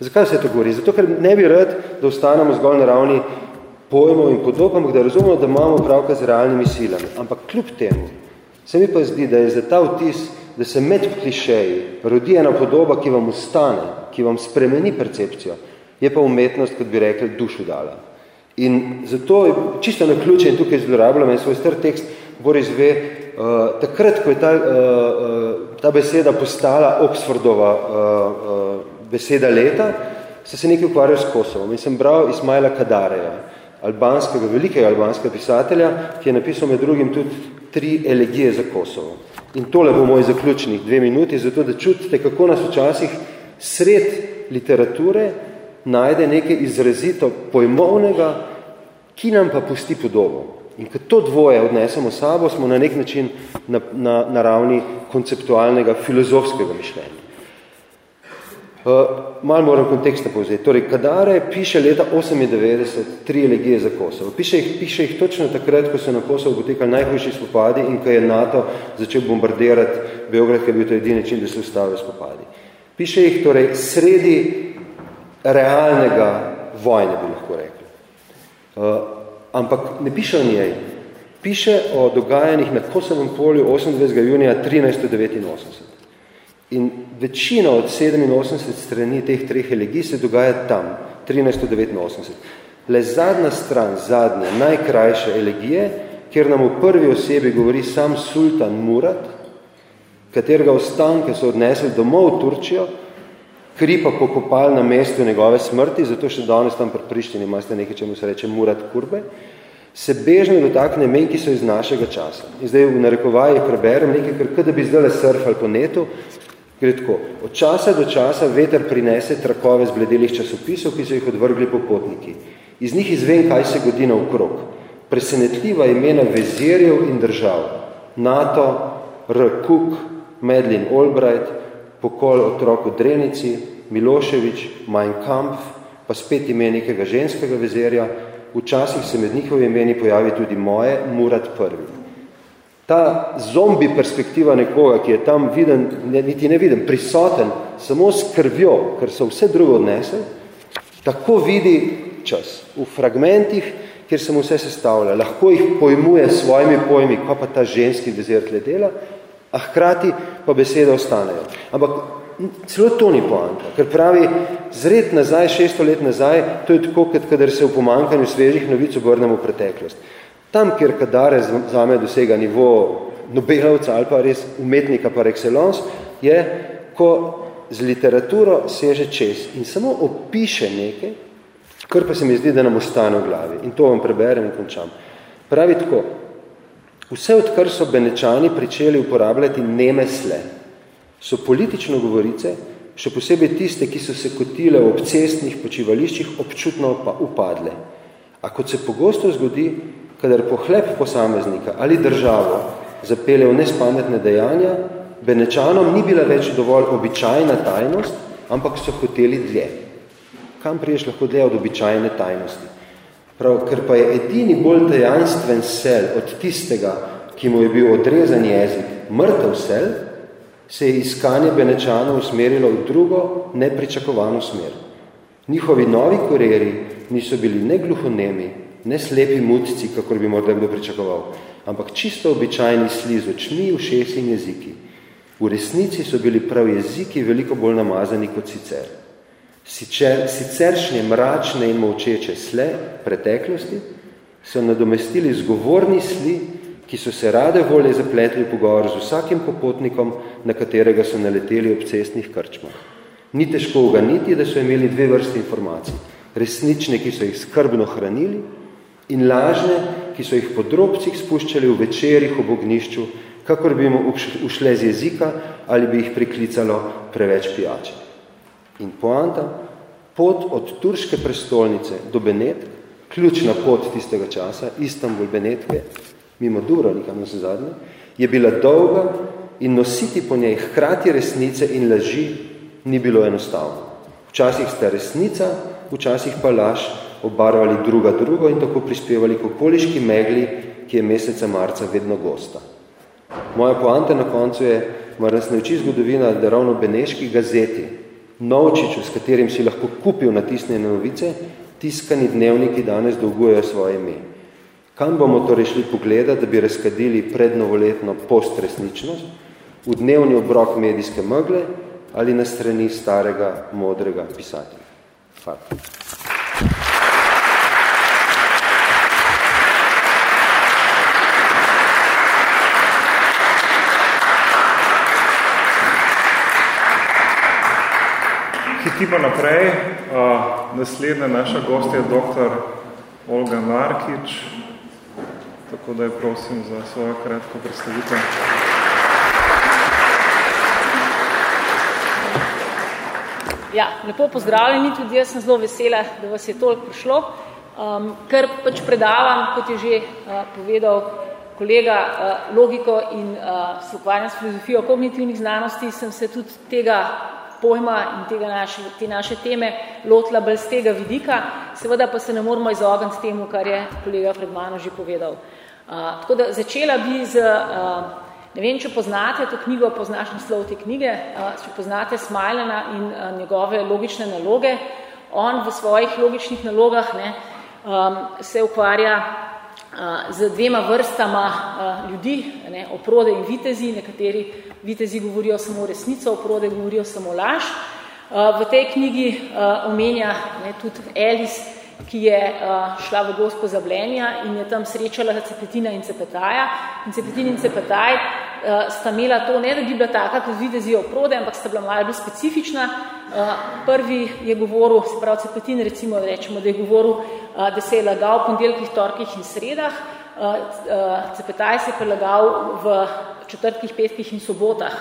Zakaj se to govori? Zato, ker ne bi rad, da ostanemo zgolj na ravni pojmov in podob, ampak da razumemo, da imamo pravka z realnimi silami. Ampak kljub temu, se mi pa zdi, da je za ta vtis, da se med klišeji rodi ena podoba, ki vam ustane, ki vam spremeni percepcijo, je pa umetnost, kot bi rekli, dušu dala. In zato je čisto na ključe in tukaj zlorabljam en svoj star tekst, Boris ve, uh, takrat, ko je ta, uh, uh, ta beseda postala Oxfordova uh, uh, beseda leta, se se nekaj ukvarjal s Kosovom in sem bral Ismaila Kadareja, albanskega, velikega albanskega pisatelja, ki je napisal med drugim tudi tri elegije za Kosovo. In tole bo moj zaključnih dve minuti, zato da čutite, kako nas včasih sred literature najde nekaj izrazito pojmovnega, ki nam pa pusti podobo. In ko to dvoje odnesemo sabo, smo na nek način na, na, na ravni konceptualnega, filozofskega mišljenja. Uh, malo moram konteksta povzeti. Torej, Kadare piše leta 98 tri elegije za Kosovo. Piše jih, piše jih točno takrat, ko so na Kosovo potekali najhujši spopadi in ko je NATO začel bombardirati Beograd, ker je bil to edini način, da se ustavijo spopadi. Piše jih torej sredi realnega vojne, bi lahko rekli. Uh, ampak ne piše o njej. Piše o dogajanjih na Kosovem polju 28. junija 1389. In večina od 87 strani teh treh elegij se dogaja tam, 1389. Le zadnja stran, zadnje, najkrajše elegije, kjer nam v prvi osebi govori sam sultan Murat, katerega ostanke so odnesli domov v Turčijo, kri pa pokopali na mestu njegove smrti, zato še danes tam pred Prištini imate nekaj, čemu se reče Murat Kurbe, se bežno dotakne men, ki so iz našega časa. In zdaj v narekovaji preberem nekaj, ker da bi zdaj surfali po netu, gre tako. Od časa do časa veter prinese trakove z bledelih časopisov, ki so jih odvrgli popotniki. Iz njih izvem, kaj se godi na okrog. Presenetljiva imena vezirjev in držav. NATO, R. Cook, Medlin Albright, pokol otrok v Drenici, Miloševič, Mein Kampf, pa spet ime nekega ženskega vezerja, včasih se med njihovi imeni pojavi tudi moje, Murat prvi. Ta zombi perspektiva nekoga, ki je tam viden, ne, niti ne viden, prisoten, samo s krvjo, ker so vse drugo odnesel, tako vidi čas. V fragmentih, kjer se mu vse sestavlja, lahko jih pojmuje s svojimi pojmi, ko pa ta ženski vezer tle dela, a hkrati pa besede ostanejo. Ampak celo to ni poanta, ker pravi, zred nazaj, šesto let nazaj, to je tako, kot kadar se v pomankanju svežih novic obrnemo v preteklost. Tam, kjer kadare zame dosega nivo Nobelovca ali pa res umetnika par excellence, je, ko z literaturo seže čez in samo opiše nekaj, kar pa se mi zdi, da nam ostane v glavi. In to vam preberem in končam. Pravi tako, vse odkar so benečani pričeli uporabljati nemesle, so politično govorice, še posebej tiste, ki so se kotile v obcestnih počivališčih, občutno pa upadle. A kot se pogosto zgodi, kadar pohlep posameznika ali državo zapelje v nespametne dejanja, benečanom ni bila več dovolj običajna tajnost, ampak so hoteli dlje. Kam priješ lahko dlje od običajne tajnosti? Prav, ker pa je edini bolj tajanstven sel od tistega, ki mu je bil odrezan jezik, mrtev sel, se je iskanje Benečanov usmerilo v drugo, nepričakovano smer. Njihovi novi kureri niso bili ne gluhonemi, ne slepi mutci, kakor bi morda kdo pričakoval, ampak čisto običajni sli z očmi, ušesi in jeziki. V resnici so bili prav jeziki veliko bolj namazani kot sicer. Sicer, siceršnje mračne in molčeče sle preteklosti so nadomestili zgovorni sli, ki so se rade volje zapletli v pogovor z vsakim popotnikom, na katerega so naleteli ob cestnih krčmah. Ni težko uganiti, da so imeli dve vrste informacij. Resnične, ki so jih skrbno hranili, in lažne, ki so jih po drobcih spuščali v večerih ob ognišču, kakor bi jim ušle z jezika ali bi jih priklicalo preveč pijače. In poanta, pot od turške prestolnice do Benetk, ključna pot tistega časa, Istanbul Benetke, mimo Dubrovnika na se zadnje, je bila dolga in nositi po njej hkrati resnice in laži ni bilo enostavno. Včasih sta resnica, včasih pa laž obarvali druga drugo in tako prispevali k okoliški megli, ki je meseca marca vedno gosta. Moja poanta na koncu je, mar nas nauči zgodovina, da ravno Beneški gazeti, novčiču, s katerim si lahko kupil natisnjene novice, tiskani dnevniki danes dolgujejo svoje ime. Kam bomo torej šli pogledati, da bi razkadili prednovoletno postresničnost, v dnevni obrok medijske megle ali na strani starega, modrega pisatelja? Hvala. Hitimo naprej. Naslednja naša gost je dr. Olga Markič, tako da je prosim za svojo kratko predstavitev. Ja, lepo pozdravljeni, tudi jaz sem zelo vesela, da vas je toliko prišlo. Um, ker pač predavam, kot je že uh, povedal kolega, uh, logiko in uh, se ukvarjam s filozofijo kognitivnih znanosti, sem se tudi tega pojma in tega naše, te naše teme lotila bolj z tega vidika, seveda pa se ne moramo izogniti temu, kar je kolega pred mano že povedal. Uh, tako da začela bi z, uh, ne vem, če poznate to knjigo, poznaš naslov te knjige, uh, če poznate Smilena in uh, njegove logične naloge, on v svojih logičnih nalogah ne, um, se ukvarja uh, z dvema vrstama uh, ljudi, ne, oprode in vitezi, nekateri vitezi govorijo samo resnico, oprode govorijo samo laž. Uh, v tej knjigi uh, omenja ne, tudi Alice, ki je uh, šla v gospo Zablenja in je tam srečala Cepetina in Cepetaja. In Cepetin in Cepetaj sta imela to, ne da bi bila taka, kot videzi oprode, ampak sta bila malo bolj specifična. Prvi je govoril, se pravi Cepetin, recimo rečemo, da je govoril, da se je lagal v pondelkih, torkih in sredah, Cepetaj se je prelagal v četrtkih, petkih in sobotah.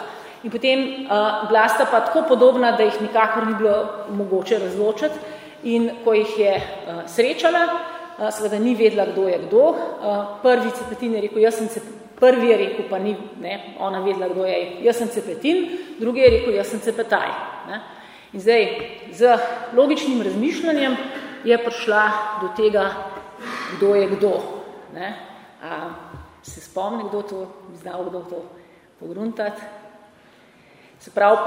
In potem uh, bila sta pa tako podobna, da jih nikakor ni bilo mogoče razločiti. In ko jih je uh, srečala, uh, seveda ni vedela, kdo je kdo. Uh, prvi cepetin je rekel, jaz sem cepetin. Prvi je rekel, pa ni ne, ona vedela, kdo je, jaz sem cepetin, drugi je rekel, jaz sem cepetaj. Ne. In zdaj, z logičnim razmišljanjem je prišla do tega, kdo je kdo. Ne. A, se spomni, kdo to, znal, kdo to pogruntati. Se pravi,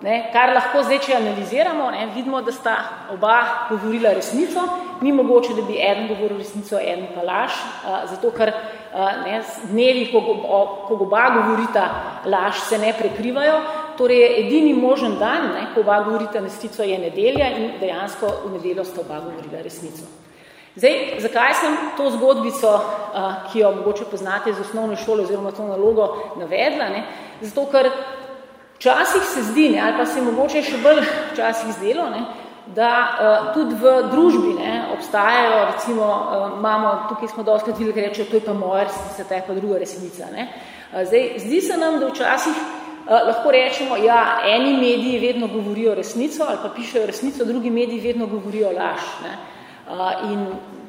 ne, kar lahko zdaj, če analiziramo, ne, vidimo, da sta oba govorila resnico, ni mogoče, da bi eden govoril resnico, eden pa laž, a, zato ker a, ne, dnevi, ko, go, ko oba govorita laž, se ne prekrivajo, torej edini možen dan, ne, ko oba govorita resnico, je nedelja in dejansko v nedeljo sta oba govorila resnico. Zdaj, zakaj sem to zgodbico, a, ki jo mogoče poznate iz osnovne šole oziroma to nalogo navedla? Ne? Zato, ker Včasih se zdi, ne, ali pa se mogoče še bolj včasih zdelo, ne, da uh, tudi v družbi ne, obstajajo, recimo, uh, imamo, tukaj smo dosti ljudi, ki rečejo, to je pa moja resnica, ta je pa druga resnica. Ne. Uh, zdaj, zdi se nam, da včasih uh, lahko rečemo, ja, eni mediji vedno govorijo resnico ali pa pišejo resnico, drugi mediji vedno govorijo laž. Ne. Uh, in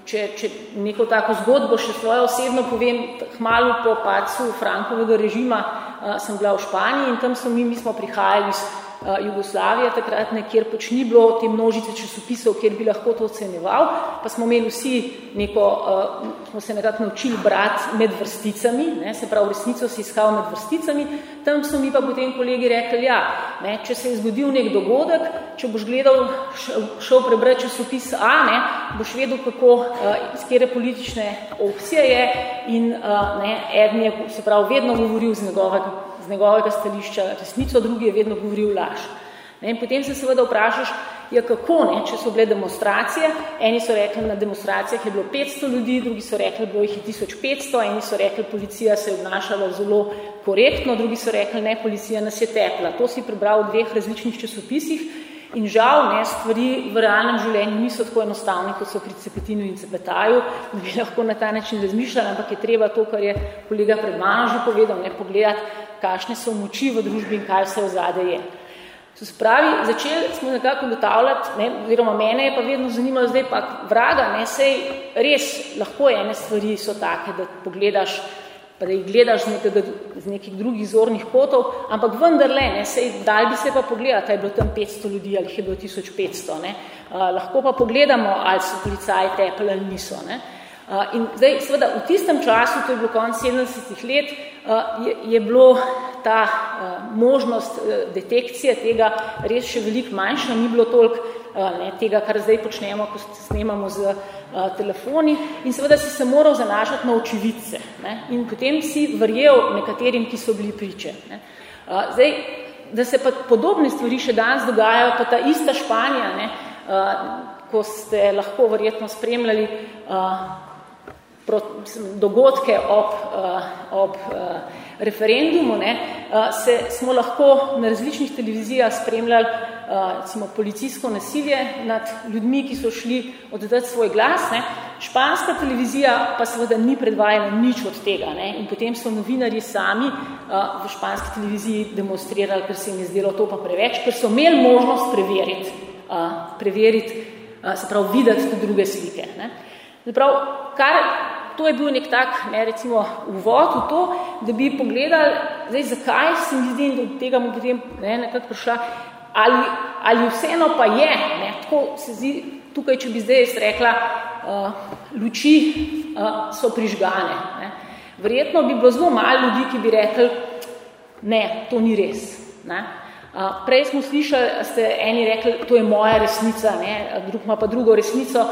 če, če neko tako zgodbo še svojo osebno povem, hmalo po pacu Frankovega režima uh, sem bila v Španiji in tam so mi, mi smo prihajali Jugoslavije takrat, ne, kjer pač ni bilo te množice časopisov, kjer bi lahko to ocenjeval, pa smo imeli vsi neko, uh, smo se nekako naučili brati med vrsticami, ne, se pravi, resnico si iskal med vrsticami, tam so mi pa potem kolegi rekli, ja, ne, če se je zgodil nek dogodek, če boš gledal, šel prebrati časopis A, ne, boš vedel, kako, uh, iz kjere politične opcije je in uh, ne, eden je, se pravi, vedno govoril z njegovega njegovega stališča resnico, drugi je vedno govoril laž. Ne, in potem se seveda vprašaš, ja kako, ne, če so bile demonstracije, eni so rekli, na demonstracijah je bilo 500 ljudi, drugi so rekli, bilo jih je 1500, eni so rekli, policija se je obnašala zelo korektno, drugi so rekli, ne, policija nas je tepla. To si prebral v dveh različnih časopisih in žal, ne, stvari v realnem življenju niso tako enostavne, kot so pri Cepetinu in Cepetaju, da bi lahko na ta način razmišljali, ampak je treba to, kar je kolega pred mano že povedal, ne, pogledati, kakšne so moči v družbi in kaj vse vzade je. To se pravi, začeli smo nekako ugotavljati, ne, oziroma mene je pa vedno zanimalo zdaj pa vraga, ne, sej res lahko ene stvari so take, da pogledaš, pa da jih gledaš nekega, z nekih drugih zornih kotov, ampak vendarle, ne, sej dal bi se pa pogledati, je bilo tam 500 ljudi ali je bilo 1500, ne, uh, lahko pa pogledamo, ali so policaji tepli ali niso, ne. Uh, in zdaj, seveda, v tistem času, to je bilo konc 70 let, uh, je, je bilo ta uh, možnost uh, detekcije tega res še veliko manjša, ni bilo toliko ne, tega, kar zdaj počnemo, ko snemamo z uh, telefoni in seveda si se moral zanašati na očividce ne, in potem si verjel nekaterim, ki so bili priče. Ne. Uh, zdaj, da se pa podobne stvari še danes dogajajo, pa ta ista Španija, ne, uh, ko ste lahko verjetno spremljali uh, dogodke ob, uh, ob uh, referendumu, ne, se, smo lahko na različnih televizijah spremljali recimo, policijsko nasilje nad ljudmi, ki so šli oddati svoj glas. Ne. Španska televizija pa seveda ni predvajala nič od tega. Ne. In potem so novinarji sami v španski televiziji demonstrirali, ker se jim je zdelo to pa preveč, ker so imeli možnost preveriti, preveriti se pravi, videti tudi druge slike. Ne. Zaprav, kar to je bil nek tak, ne, recimo, uvod v to, da bi pogledali, zdaj, zakaj se mi zdi, da od tega potem ne, nekako prišla, ali, ali vseeno pa je, ne, tako se zdi, tukaj, če bi zdaj rekla, uh, luči uh, so prižgane. Ne. Verjetno bi bilo zelo malo ljudi, ki bi rekli, ne, to ni res. Ne. Uh, prej smo slišali, ste eni rekli, to je moja resnica, ne, drug ima pa drugo resnico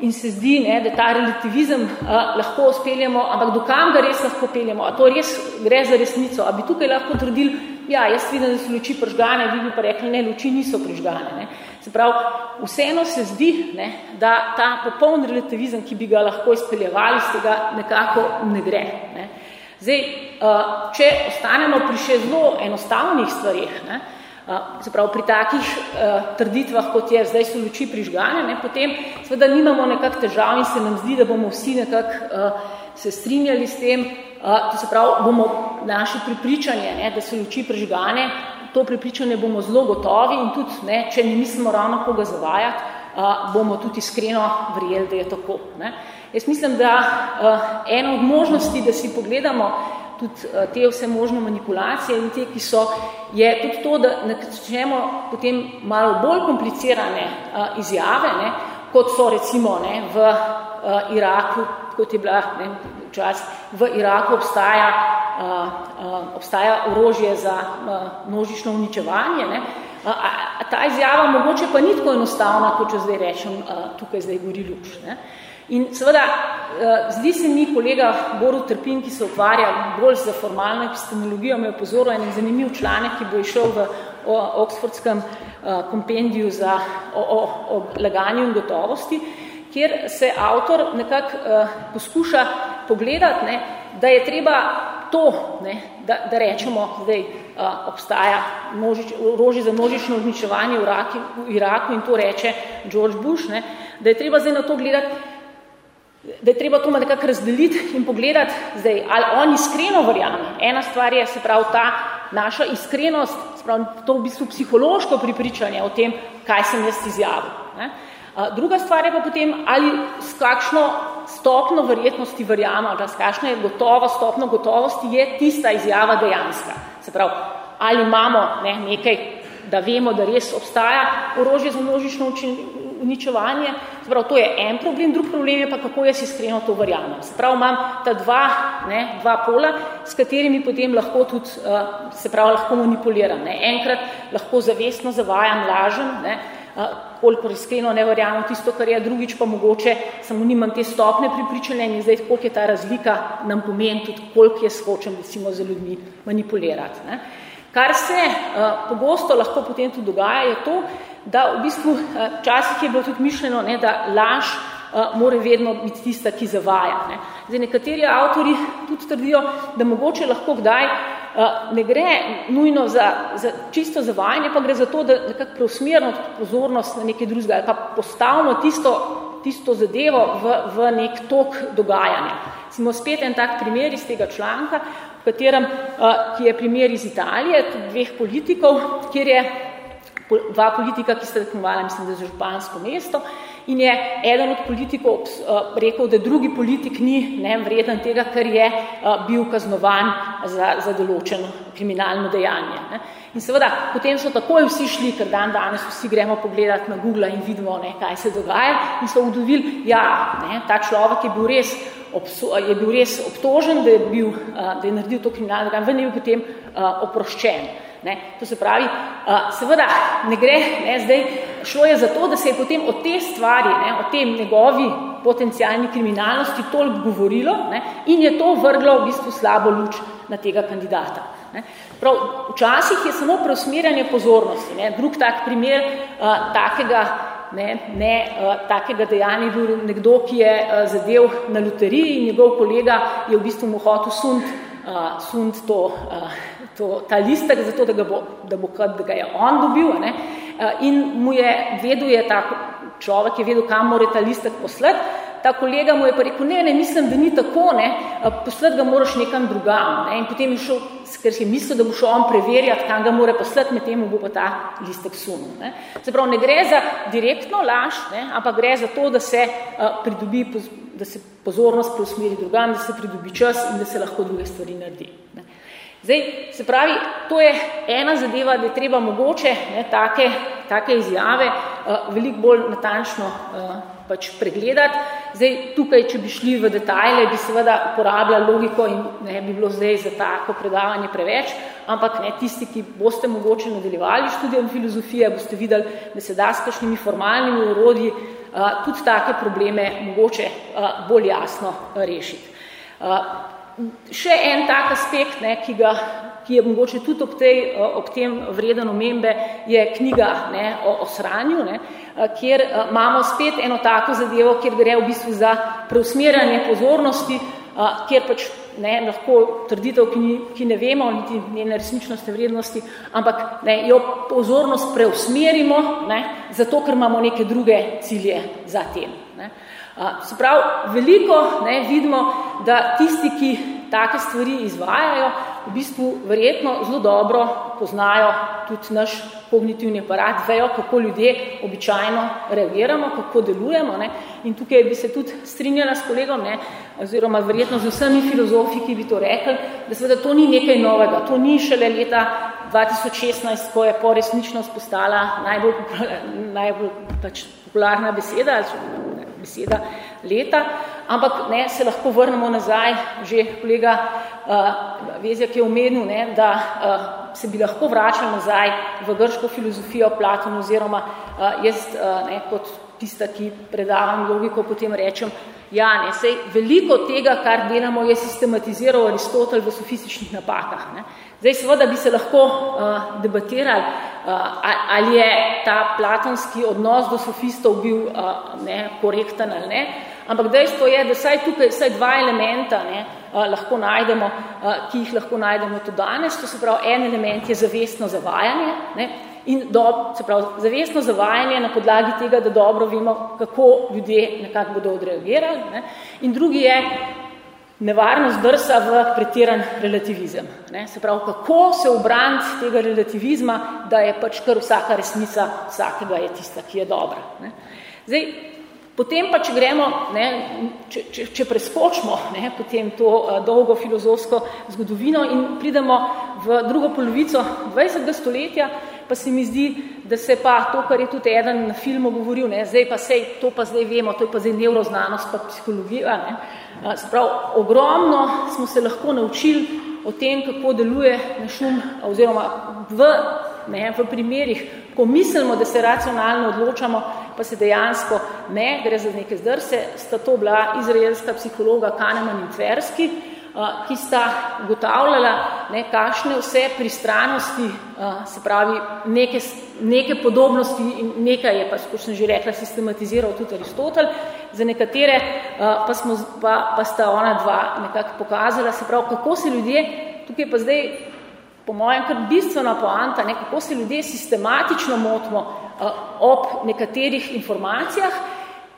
in se zdi, ne, da ta relativizem a, lahko speljamo, ampak do kam ga res lahko peljemo? A to res gre za resnico? A bi tukaj lahko trdili, ja, jaz vidim, da so luči prižgane, vi bi pa rekli, ne, luči niso prižgane. Ne. Se pravi, vseeno se zdi, ne, da ta popoln relativizem, ki bi ga lahko izpeljevali, z tega nekako ne gre. Ne. Zdaj, a, če ostanemo pri še zelo enostavnih stvarih, ne, se pravi, pri takih uh, trditvah, kot je zdaj so luči prižgane, ne, potem seveda nimamo nekak težav in se nam zdi, da bomo vsi nekak uh, se strinjali s tem, uh, to se pravi, bomo naše pripričanje, ne, da so luči prižgane, to pripričanje bomo zelo gotovi in tudi, ne, če ne mislimo ravno koga zavajati, uh, bomo tudi iskreno verjeli, da je tako. Ne. Jaz mislim, da uh, ena od možnosti, da si pogledamo tudi eh, te vse možne manipulacije in te, ki so, je tudi to, da načnemo potem malo bolj komplicirane uh, izjave, ne, kot so recimo ne, v uh, Iraku, kot je bila ne, čas, v Iraku obstaja, obstaja orožje za množično uničevanje. Ne, a, a ta izjava mogoče pa ni tako enostavna, kot če zdaj rečem, uh, tukaj zdaj gori luč. Ne. In seveda, eh, zdi se mi kolega Boru Trpin, ki se ukvarja bolj za formalno epistemologijo, me je opozoril en zanimiv članek, ki bo išel v Oxfordskem eh, kompendiju za, o, o, o laganju in gotovosti, kjer se avtor nekako uh, poskuša pogledati, ne, da je treba to, ne, da, da rečemo, zdaj uh, obstaja množič, orožje za množično uničevanje v, v Iraku in to reče George Bush, ne, da je treba zdaj na to gledati, da je treba to nekako razdeliti in pogledati, zdaj, ali on iskreno verjame. Ena stvar je, se pravi, ta naša iskrenost, se pravi, to v bistvu psihološko pripričanje o tem, kaj sem jaz izjavil. Ne. Druga stvar je pa potem, ali s kakšno stopno verjetnosti verjame, ali s kakšno je gotovo stopno gotovosti je tista izjava dejanska. Se pravi, ali imamo ne, nekaj, da vemo, da res obstaja orožje za množično uničevanje. Pravi, to je en problem, drug problem je pa, kako jaz iskreno to verjamem. Se pravi, imam ta dva, ne, dva pola, s katerimi potem lahko tudi, uh, se pravi, lahko manipuliram. Ne. Enkrat lahko zavestno zavajam, lažem, ne, koliko iskreno ne verjamem tisto, kar je, drugič pa mogoče samo nimam te stopne pripričanja in zdaj, koliko je ta razlika, nam pomeni tudi, koliko jaz hočem, recimo, za ljudmi manipulirati. Ne. Kar se uh, pogosto lahko potem tudi dogaja, je to, da v bistvu včasih uh, je bilo tudi mišljeno, ne, da laž uh, mora vedno biti tista, ki zavaja. Ne. Zdaj, nekateri avtori tudi trdijo, da mogoče lahko kdaj uh, ne gre nujno za, za čisto zavajanje, pa gre za to, da nekako preusmerno pozornost na nekaj drugega ali pa postavimo tisto, tisto zadevo v, v nek tok dogajanja. Smo spet en tak primer iz tega članka, v katerem, uh, ki je primer iz Italije, dveh politikov, kjer je dva politika, ki sta tekmovala, mislim, da za župansko mesto, in je eden od politikov uh, rekel, da drugi politik ni ne, vreden tega, ker je uh, bil kaznovan za, za določeno kriminalno dejanje. Ne. In seveda, potem so takoj vsi šli, ker dan danes vsi gremo pogledati na Google in vidimo, ne, kaj se dogaja, in so udovili, ja, ne, ta človek je bil res je bil res obtožen, da je, bil, da je naredil to kriminalno, vendar je bil potem oproščen. Ne? To se pravi, seveda ne gre, ne, zdaj šlo je za to, da se je potem o te stvari, ne, o tem njegovi potencijalni kriminalnosti toliko govorilo ne, in je to vrglo v bistvu slabo luč na tega kandidata. Ne. Prav, včasih je samo preusmerjanje pozornosti. Ne. Drug tak primer uh, takega ne, ne uh, takega dejanja je bil nekdo, ki je uh, zadev na loteriji in njegov kolega je v bistvu mu hotel sund, uh, sund to, uh, to, ta listek, zato da, ga bo, da, bo, da ga je on dobil. Ne, uh, in mu je vedel, je ta človek je vedel, kam mora ta listek poslati, ta kolega mu je pa rekel, ne, ne, mislim, da ni tako, ne, poslati ga moraš nekam drugam. Ne, in potem je šel, ker je mislil, da bo šel on preverjati, kam ga mora poslati, med temu bo pa ta listek sunil. Ne. Se pravi, ne gre za direktno laž, ne, ampak gre za to, da se uh, pridobi, da se pozornost preusmeri drugam, da se pridobi čas in da se lahko druge stvari naredi. Zdaj, se pravi, to je ena zadeva, da je treba mogoče ne, take, take izjave uh, veliko bolj natančno uh, pač pregledati. Zdaj, tukaj, če bi šli v detajle, bi seveda uporabljali logiko in ne bi bilo zdaj za tako predavanje preveč, ampak ne, tisti, ki boste mogoče nadaljevali študijem filozofije, boste videli, da se da s kakšnimi formalnimi urodji uh, tudi take probleme mogoče uh, bolj jasno uh, rešiti. Uh, še en tak aspekt, ne, ki ga ki je mogoče tudi ob, tej, ob tem vreden omembe, je knjiga ne, o, o sranju, ne, kjer imamo spet eno tako zadevo, kjer gre v bistvu za preusmerjanje pozornosti, kjer pač ne, lahko trditev, ki, ni, ki ne vemo, niti njene resničnostne vrednosti, ampak ne, jo pozornost preusmerimo, ne, zato ker imamo neke druge cilje za tem. Ne. Se pravi, veliko ne, vidimo, da tisti, ki take stvari izvajajo, v bistvu verjetno zelo dobro poznajo tudi naš kognitivni aparat, vejo, kako ljudje običajno reagiramo, kako delujemo. Ne? In tukaj bi se tudi strinjala s kolegom, ne? oziroma verjetno z vsemi filozofi, ki bi to rekli, da seveda to ni nekaj novega, to ni šele leta 2016, ko je po resničnost postala najbolj, najbolj pač popularna beseda, beseda leta, ampak ne, se lahko vrnemo nazaj, že kolega uh, Vezjak je omenil, ne, da uh, se bi lahko vračali nazaj v grško filozofijo Platon oziroma uh, jaz uh, ne, kot tista, ki predavam logiko, potem rečem, ja, ne, sej veliko tega, kar delamo, je sistematiziral Aristotel v sofističnih napakah. Ne. Zdaj, seveda bi se lahko uh, debatirali, uh, ali je ta platonski odnos do sofistov bil uh, ne, korekten ali ne, Ampak dejstvo je, da saj tukaj saj dva elementa ne, lahko najdemo, ki jih lahko najdemo tudi danes. To se pravi, en element je zavestno zavajanje, ne, in do, se pravi, zavestno zavajanje na podlagi tega, da dobro vemo, kako ljudje nekako bodo odreagirali. Ne, in drugi je nevarnost drsa v pretiran relativizem. Ne? Se pravi, kako se obraniti tega relativizma, da je pač kar vsaka resnica vsakega je tista, ki je dobra. Ne? Zdaj, potem pa, če gremo, ne, če, če, če preskočimo ne, potem to uh, dolgo filozofsko zgodovino in pridemo v drugo polovico 20. stoletja, pa se mi zdi, da se pa to, kar je tudi eden na filmu govoril, ne, zdaj pa sej, to pa zdaj vemo, to je pa zdaj neuroznanost pa psihologija, ne, Sprav, ogromno smo se lahko naučili o tem, kako deluje na šum, oziroma v, ne, v primerih, ko mislimo, da se racionalno odločamo, pa se dejansko ne, gre za neke zdrse, sta to bila izraelska psihologa Kahneman in Tverski, ki sta ugotavljala, ne, kakšne vse pristranosti, se pravi, neke, neke podobnosti in nekaj je, pa, kot sem že rekla, sistematiziral tudi Aristotel, za nekatere pa, smo, pa, pa sta ona dva nekako pokazala, se pravi, kako se ljudje, tukaj pa zdaj, po mojem, kar bistvena poanta, ne, kako se ljudje sistematično motimo ob nekaterih informacijah,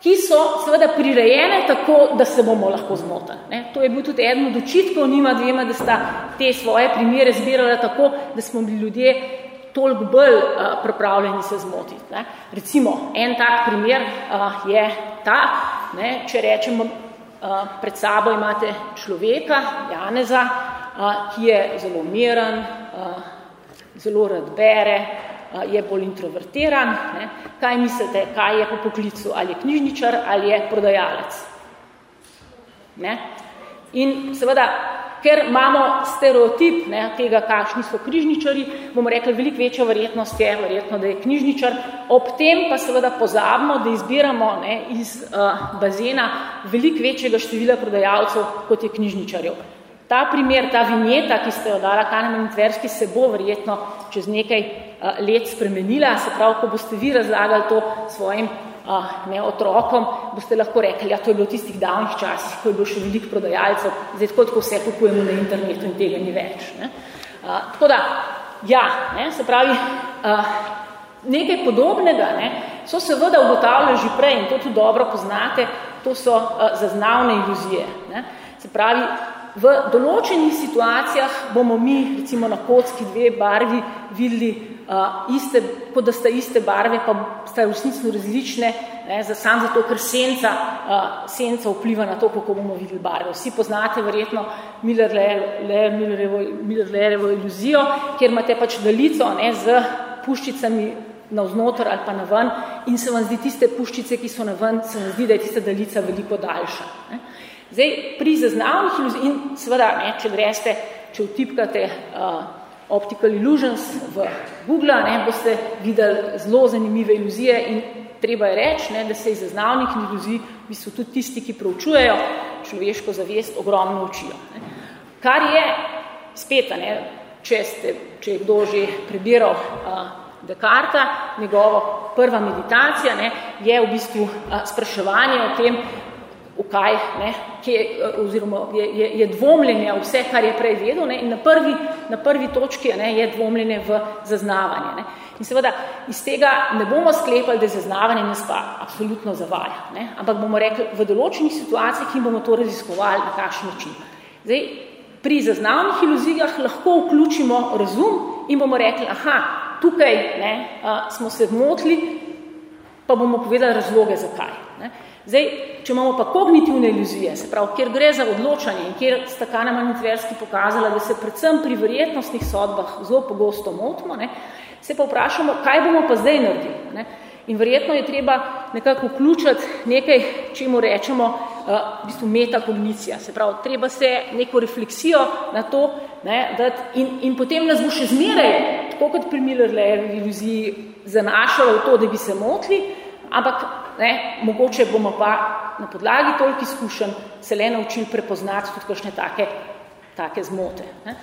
ki so seveda prirejene tako, da se bomo lahko zmotili. Ne. To je bil tudi eden od očitkov njima dvema, da sta te svoje primere zbirala tako, da smo bili ljudje toliko bolj uh, pripravljeni se zmotiti. Ne. Recimo, en tak primer uh, je ta, ne, če rečemo, uh, pred sabo imate človeka, Janeza, uh, ki je zelo miren, uh, zelo rad bere, je bolj introvertiran. Ne? Kaj mislite, kaj je po poklicu? Ali je knjižničar ali je prodajalec? Ne? In seveda, ker imamo stereotip ne, tega, kakšni so knjižničari, bomo rekli, veliko večja verjetnost je, verjetno, da je knjižničar. Ob tem pa seveda pozabimo, da izbiramo ne, iz uh, bazena veliko večjega števila prodajalcev, kot je knjižničarjev. Ta primer, ta vinjeta, ki ste jo dala Kahneman in Tverski, se bo verjetno čez nekaj let spremenila, se pravi, ko boste vi razlagali to svojim ne, otrokom, boste lahko rekli, ja, to je bilo tistih davnih časih, ko je bilo še veliko prodajalcev, zdaj tako, tako vse kupujemo na internetu in tega ni več. Ne. A, tako da, ja, ne, se pravi, a, nekaj podobnega ne, so seveda ugotavljali že prej in to tudi dobro poznate, to so a, zaznavne iluzije. Ne. Se pravi, v določenih situacijah bomo mi, recimo na kocki dve barvi, videli uh, iste, kot da sta iste barve, pa sta resnično različne, ne, za, sam zato, ker senca, uh, senca vpliva na to, kako bomo videli barve. Vsi poznate verjetno Miller-Lerevo Miller iluzijo, kjer imate pač dalico ne, z puščicami navznoter ali pa na ven in se vam zdi tiste puščice, ki so na ven, se vam zdi, da je tista dalica veliko daljša. Ne. Zdaj, pri zaznavnih iluzij, in seveda, ne, če greste, če vtipkate uh, optical illusions v Google, ne, boste videli zelo zanimive iluzije in treba je reči, ne, da se iz zaznavnih iluzij v bistvu tudi tisti, ki proučujejo človeško zavest, ogromno učijo. Ne. Kar je spet, ne, če, ste, če je kdo že prebiral uh, Dekarta, njegovo prva meditacija ne, je v bistvu uh, spraševanje o tem, v kaj, ne, kje, oziroma je, je, je dvomljenje vse, kar je prej vedel ne, in na prvi, na prvi točki ne, je dvomljenje v zaznavanje. Ne. In seveda iz tega ne bomo sklepali, da je zaznavanje nas pa absolutno zavaja, ne, ampak bomo rekli v določenih situacijah in bomo to raziskovali na kakšen način. Zdaj, pri zaznavnih iluzijah lahko vključimo razum in bomo rekli, aha, tukaj ne, a, smo se motili, pa bomo povedali razloge, zakaj. Zdaj, če imamo pa kognitivne iluzije, se pravi, kjer gre za odločanje in kjer sta Kahneman in Tverski pokazala, da se predvsem pri verjetnostnih sodbah zelo pogosto motimo, ne, se pa vprašamo, kaj bomo pa zdaj naredili. Ne. In verjetno je treba nekako vključiti nekaj, čemu rečemo, uh, v bistvu metakognicija. Se pravi, treba se neko refleksijo na to, ne, dati in, in potem nas bo še zmeraj, tako kot pri Miller-Lejevi iluziji, zanašalo v to, da bi se motili, ampak ne, mogoče bomo pa na podlagi toliko izkušenj se le naučili prepoznati tudi kakšne take, take zmote. Ne.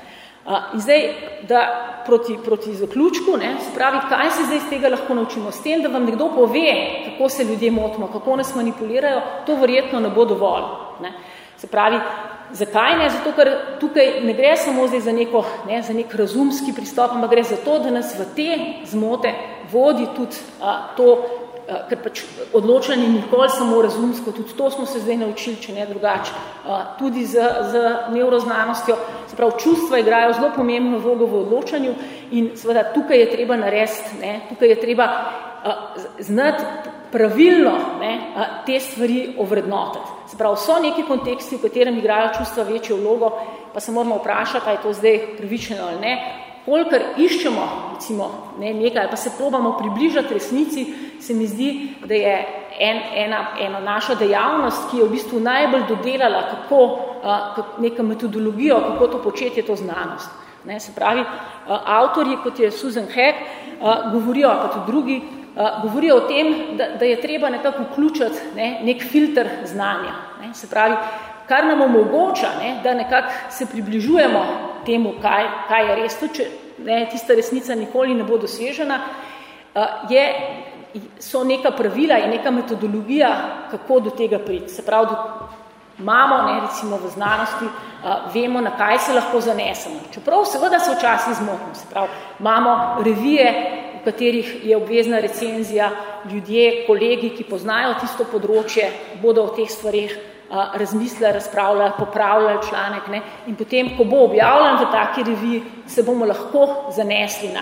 In zdaj, da proti, proti zaključku, ne, se pravi, kaj se zdaj iz tega lahko naučimo? S tem, da vam nekdo pove, kako se ljudje motimo, kako nas manipulirajo, to verjetno ne bo dovolj. Ne. Se pravi, zakaj ne? Zato, ker tukaj ne gre samo zdaj za, neko, ne, za nek razumski pristop, ampak gre za to, da nas v te zmote vodi tudi a, to ker pač odločanje nikoli samo razumsko, tudi to smo se zdaj naučili, če ne drugače, eh, tudi z, z neuroznanostjo, se pravi, čustva igrajo zelo pomembno vlogo v odločanju in seveda tukaj je treba narediti, ne, tukaj je treba uh, znati pravilno ne, te stvari ovrednotiti. Se pravi, so neki konteksti, v katerem igrajo čustva večjo vlogo, pa se moramo vprašati, ali je to zdaj pravičeno ali ne, kolikor iščemo recimo, ne, nekaj, ali pa se probamo približati resnici, se mi zdi, da je en, ena, ena naša dejavnost, ki je v bistvu najbolj dodelala kako, a, neka metodologijo, kako to početi, je to znanost. Ne, se pravi, a, avtorji, kot je Susan Heck, a, govorijo, pa tudi drugi, a, govorijo o tem, da, da je treba nekako vključiti ne, nek filter znanja. Ne, se pravi, kar nam omogoča, ne, da nekako se približujemo temu, kaj, kaj je res, tudi če ne, tista resnica nikoli ne bo dosežena, je, so neka pravila, je neka metodologija, kako do tega priti. Se pravi, imamo, ne, recimo v znanosti, vemo, na kaj se lahko zanesemo. Čeprav seveda se včasih zmotimo, se pravi, imamo revije, v katerih je obvezna recenzija, ljudje, kolegi, ki poznajo tisto področje, bodo o teh stvarih razmislili, razpravljali, popravljali članek ne? in potem, ko bo objavljen v taki reviji, se bomo lahko zanesli na.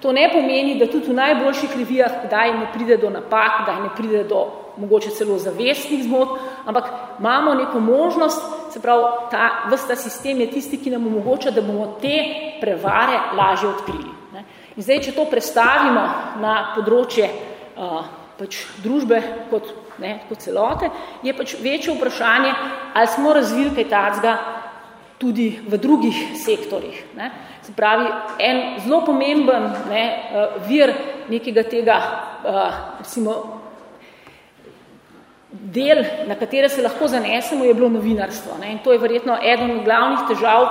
To ne pomeni, da tudi v najboljših revijah kdaj ne pride do napak, kdaj ne pride do mogoče celo zavestnih zmot, ampak imamo neko možnost, se pravi, ta, vsta sistem je tisti, ki nam omogoča, da bomo te prevare lažje odkrili. Ne? In zdaj, če to prestavimo na področje uh, pač družbe kot ne, kot celote, je pač večje vprašanje, ali smo razvili kaj tacga tudi v drugih sektorjih. Ne. Se pravi, en zelo pomemben ne, uh, vir nekega tega, uh, recimo, del, na katere se lahko zanesemo, je bilo novinarstvo. Ne. In to je verjetno eden od glavnih težav,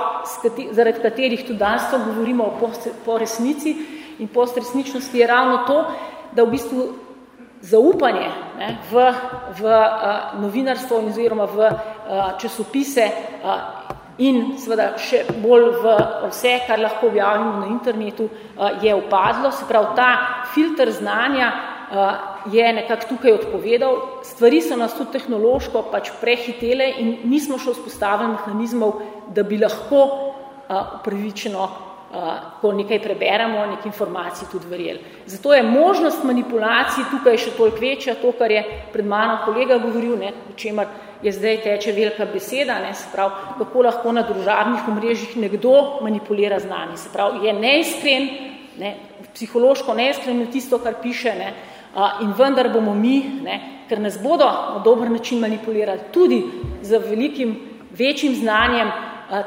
zaradi katerih tudi danes govorimo o post, po resnici in postresničnosti, je ravno to, da v bistvu zaupanje ne, v, v uh, novinarstvo oziroma v uh, časopise uh, in seveda še bolj v vse, kar lahko objavimo na internetu, uh, je upadlo. Se pravi, ta filter znanja uh, je nekako tukaj odpovedal. Stvari so nas tudi tehnološko pač prehitele in nismo še vzpostavili mehanizmov, da bi lahko upravičeno ko nekaj preberemo, nek informacij tudi verjeli. Zato je možnost manipulacij tukaj še toliko večja, to, kar je pred mano kolega govoril, ne, o čemer je zdaj teče velika beseda, ne, se pravi, kako lahko na družabnih omrežjih nekdo manipulira znanje. Se pravi, je neiskren, ne, psihološko neiskren tisto, kar piše, ne, a, in vendar bomo mi, ne, ker nas bodo na dober način manipulirati tudi z velikim, večjim znanjem,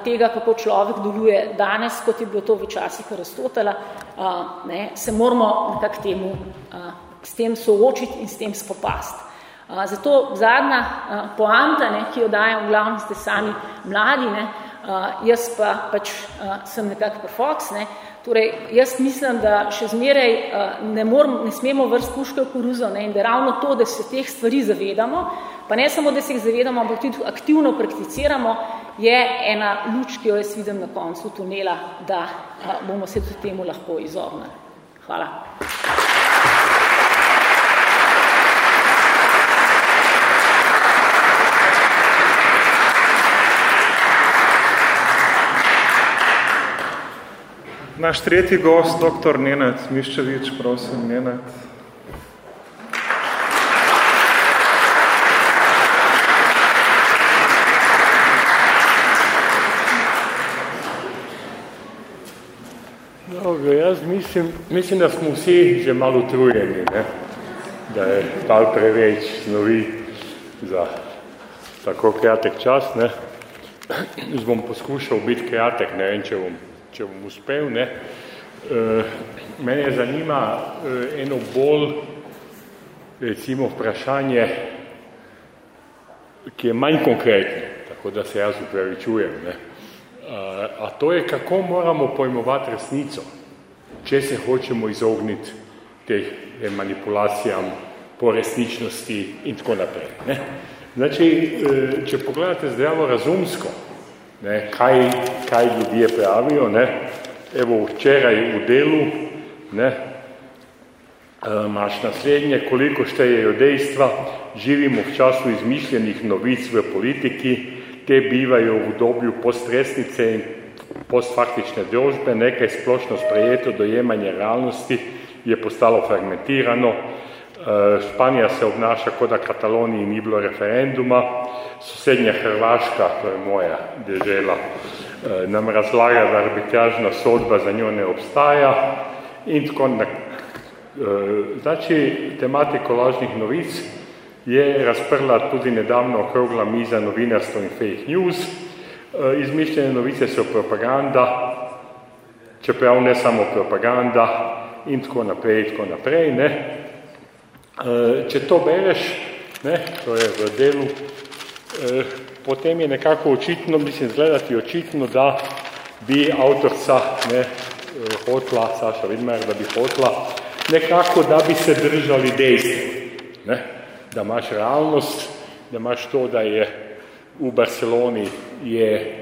tega, kako človek deluje danes, kot je bilo to v časih Aristotela, ne, se moramo nekako temu s tem soočiti in s tem spopasti. Zato zadnja poanta, ne, ki jo dajem v glavnem ste sami mladi, ne, jaz pa pač sem nekako perfox, ne, Torej, jaz mislim, da še zmeraj ne, moram, ne smemo vrst puške v koruzo ne, in da ravno to, da se teh stvari zavedamo, pa ne samo, da se jih zavedamo, ampak tudi aktivno prakticiramo, je ena luč, ki jo jaz vidim na koncu tunela, da bomo se tudi temu lahko izognili. Hvala. Naš tretji gost, dr. Nenad Miščevič, prosim, Nenad. Dobro, jaz mislim, mislim, da smo vsi že malo utrujeni, ne? da je tal preveč snovi za tako kratek čas. Ne? Jaz bom poskušal biti kratek, ne vem, če bom, če bom uspel. Ne? E, mene zanima e, eno bolj, recimo, vprašanje, ki je manj konkretno, tako da se jaz upravičujem. Ne? a to je, kako moramo pojmovati resnico, če se hočemo izogniti teh manipulacijam po resničnosti in tako naprej. Ne? Znači, eh, če pogledate zdravo razumsko, ne, kaj, kaj ljudje pravijo, ne, evo včeraj v delu, ne, eh, imaš naslednje, koliko štejejo dejstva, živimo v času izmišljenih novic v politiki, te bivajo v dobju postresnice in postfaktične družbe, nekaj splošno sprejeto dojemanje realnosti je postalo fragmentirano, Španija se obnaša, kot da Kataloniji ni bilo referenduma, sosednja Hrvaška, to je moja dežela, eh, nam razlaga, da arbitražna sodba za njo ne obstaja in tako na, eh, Znači, tematiko lažnih novic je razprla tudi nedavno okrogla miza novinarstvo in fake news. Izmišljene novice so propaganda, čeprav ne samo propaganda in tako naprej, tako naprej, ne. Eh, če to bereš, ne, to je v delu, eh, potem je nekako očitno, mislim, zgledati očitno, da bi avtorca ne, eh, hotla, Saša Vidmer, da bi hotla nekako, da bi se držali dejstv, ne, da imaš realnost, da imaš to, da je v Barceloni je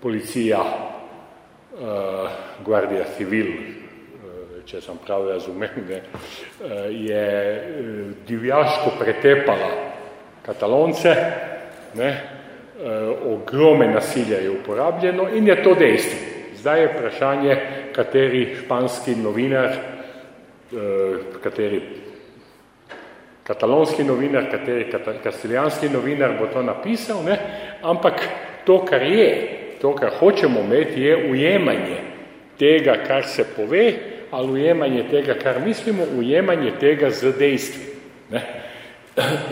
policija uh, Guardia Civil, če sem prav razumel, ne, eh, je eh, divjaško pretepala katalonce, ne, eh, ogrome nasilja je uporabljeno in je to dejstvo. Zdaj je vprašanje, kateri španski novinar, kateri katalonski novinar, kateri kastilijanski novinar bo to napisal, ne, ampak to, kar je, to, kar hočemo imeti, je ujemanje tega, kar se pove, ali ujemanje tega, kar mislimo, ujemanje tega z dejstvi. Ne?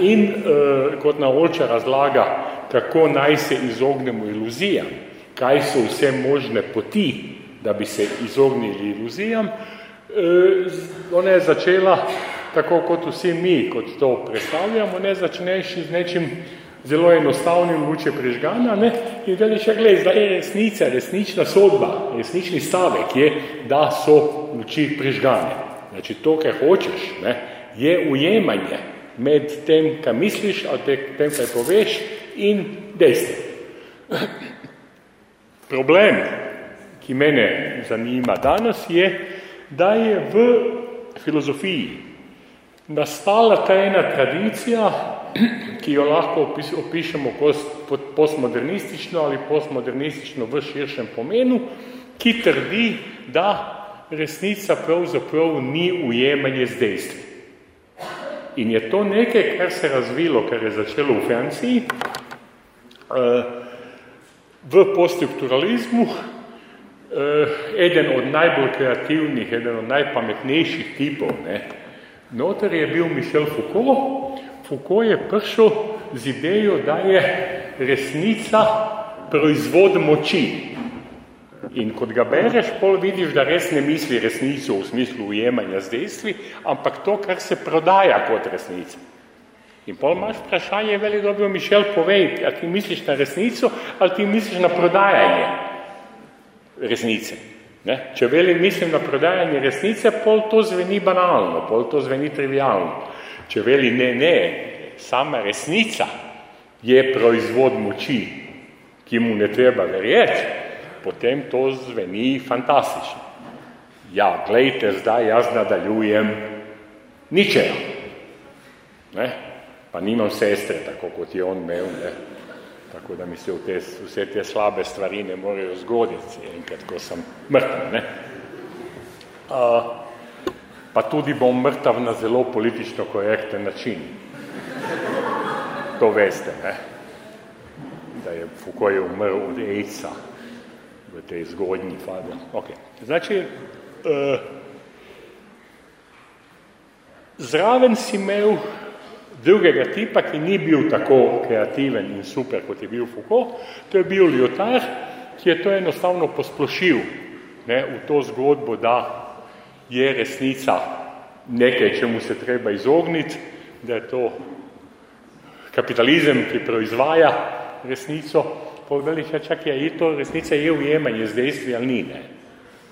In uh, kot na oče razlaga, kako naj se izognemo iluzijam, kaj so vse možne poti, da bi se izognili iluzijam, uh, ona je začela, tako kot vsi mi, kot to predstavljamo, ne začneš z nečim zelo enostavnim luče prežgana ne? in veli še, gledaj, zdaj je resnica, resnična sodba, resnični stavek je, da so luči prežgane. Znači, to, kar hočeš, ne, je ujemanje med tem, kaj misliš, ali tem, kaj poveš in dejstvo. Problem, ki mene zanima danes, je, da je v filozofiji nastala ta ena tradicija, ki jo lahko opišemo kot postmodernistično ali postmodernistično v širšem pomenu, ki trdi, da resnica pravzaprav ni ujemanje z dejstvi. In je to nekaj, kar se razvilo, kar je začelo v Franciji, eh, v poststrukturalizmu, eh, eden od najbolj kreativnih, eden od najpametnejših tipov, ne, noter je bil Michel Foucault, Foucault je prišel z idejo, da je resnica proizvod moči. In kot ga bereš, pol vidiš, da res ne misli resnico v smislu ujemanja z dejstvi, ampak to, kar se prodaja kot resnica. In pol imaš vprašanje, veli dobro, Mišel, povej, a ti misliš na resnico ali ti misliš na prodajanje resnice. Ne? Če veli mislim na prodajanje resnice, pol to zveni banalno, pol to zveni trivialno. Če veli ne, ne, sama resnica je proizvod moči, ki mu ne treba verjeti, potem to zveni fantastično. Ja, glejte, zdaj jaz nadaljujem ničejo. Ne? Pa nimam sestre, tako kot je on imel, ne? tako da mi se te, vse te slabe stvari ne morejo zgoditi, enkrat, ko sem mrtev. Ne? Uh, pa tudi bom mrtav na zelo politično korekten način. To veste, ne? da je Foucault umrl od AIDS-a v tej zgodnji fazi. Okay. Znači, uh, zraven si imel drugega tipa, ki ni bil tako kreativen in super, kot je bil Foucault, to je bil Lyotard, ki je to enostavno posplošil ne, v to zgodbo, da je resnica nekaj, čemu se treba izogniti, da je to kapitalizem, ki proizvaja resnico poveli, ja, čak je, je to resnica je ujemanje z dejstvi ali ni, ne.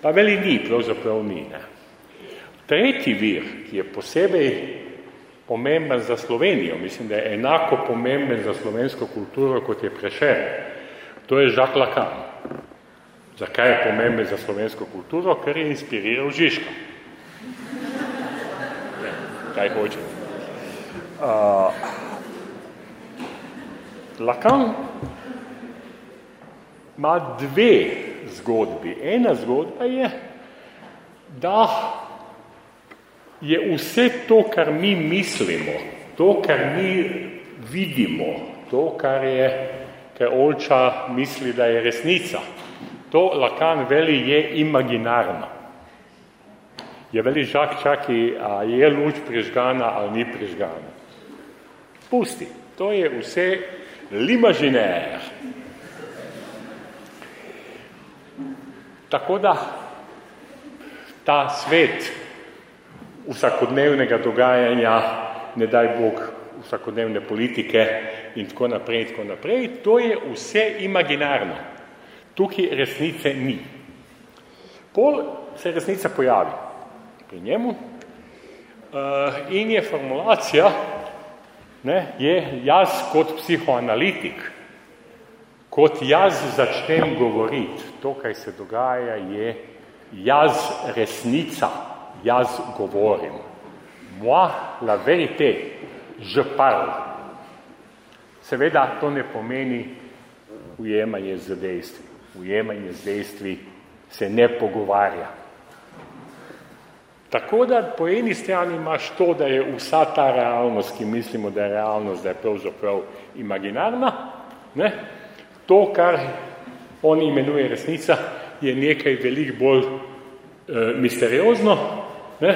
Pa veli ni, pravzaprav ni, ne. Tretji vir, ki je posebej pomemben za Slovenijo, mislim, da je enako pomemben za slovensko kulturo, kot je Prešer, to je Jacques Lacan. Zakaj je pomemben za slovensko kulturo? Ker je inspiriral Žižka. Ne, kaj hoče. Uh, Lacan ima dve zgodbi. Ena zgodba je, da je vse to, kar mi mislimo, to, kar mi vidimo, to, kar je, kar Olča misli, da je resnica, to Lacan veli je imaginarno. Je veli žak čaki, a je luč prižgana ali ni prižgana. Pusti, to je vse l'imaginaire. Tako da ta svet vsakodnevnega dogajanja, ne daj Bog, vsakodnevne politike in tako naprej in tako naprej, to je vse imaginarno. Tukaj resnice ni. Pol se resnica pojavi pri njemu uh, in je formulacija, ne, je jaz kot psihoanalitik, kot jaz začnem govoriti, to, kaj se dogaja, je jaz resnica, jaz govorim. Moi, la vérité, je parle. Seveda to ne pomeni ujemanje z dejstvi. Ujemanje z dejstvi se ne pogovarja. Tako da po eni strani imaš to, da je vsa ta realnost, ki mislimo, da je realnost, da je pravzaprav imaginarna, ne? to, kar on imenuje resnica, je nekaj veliko bolj e, misteriozno ne?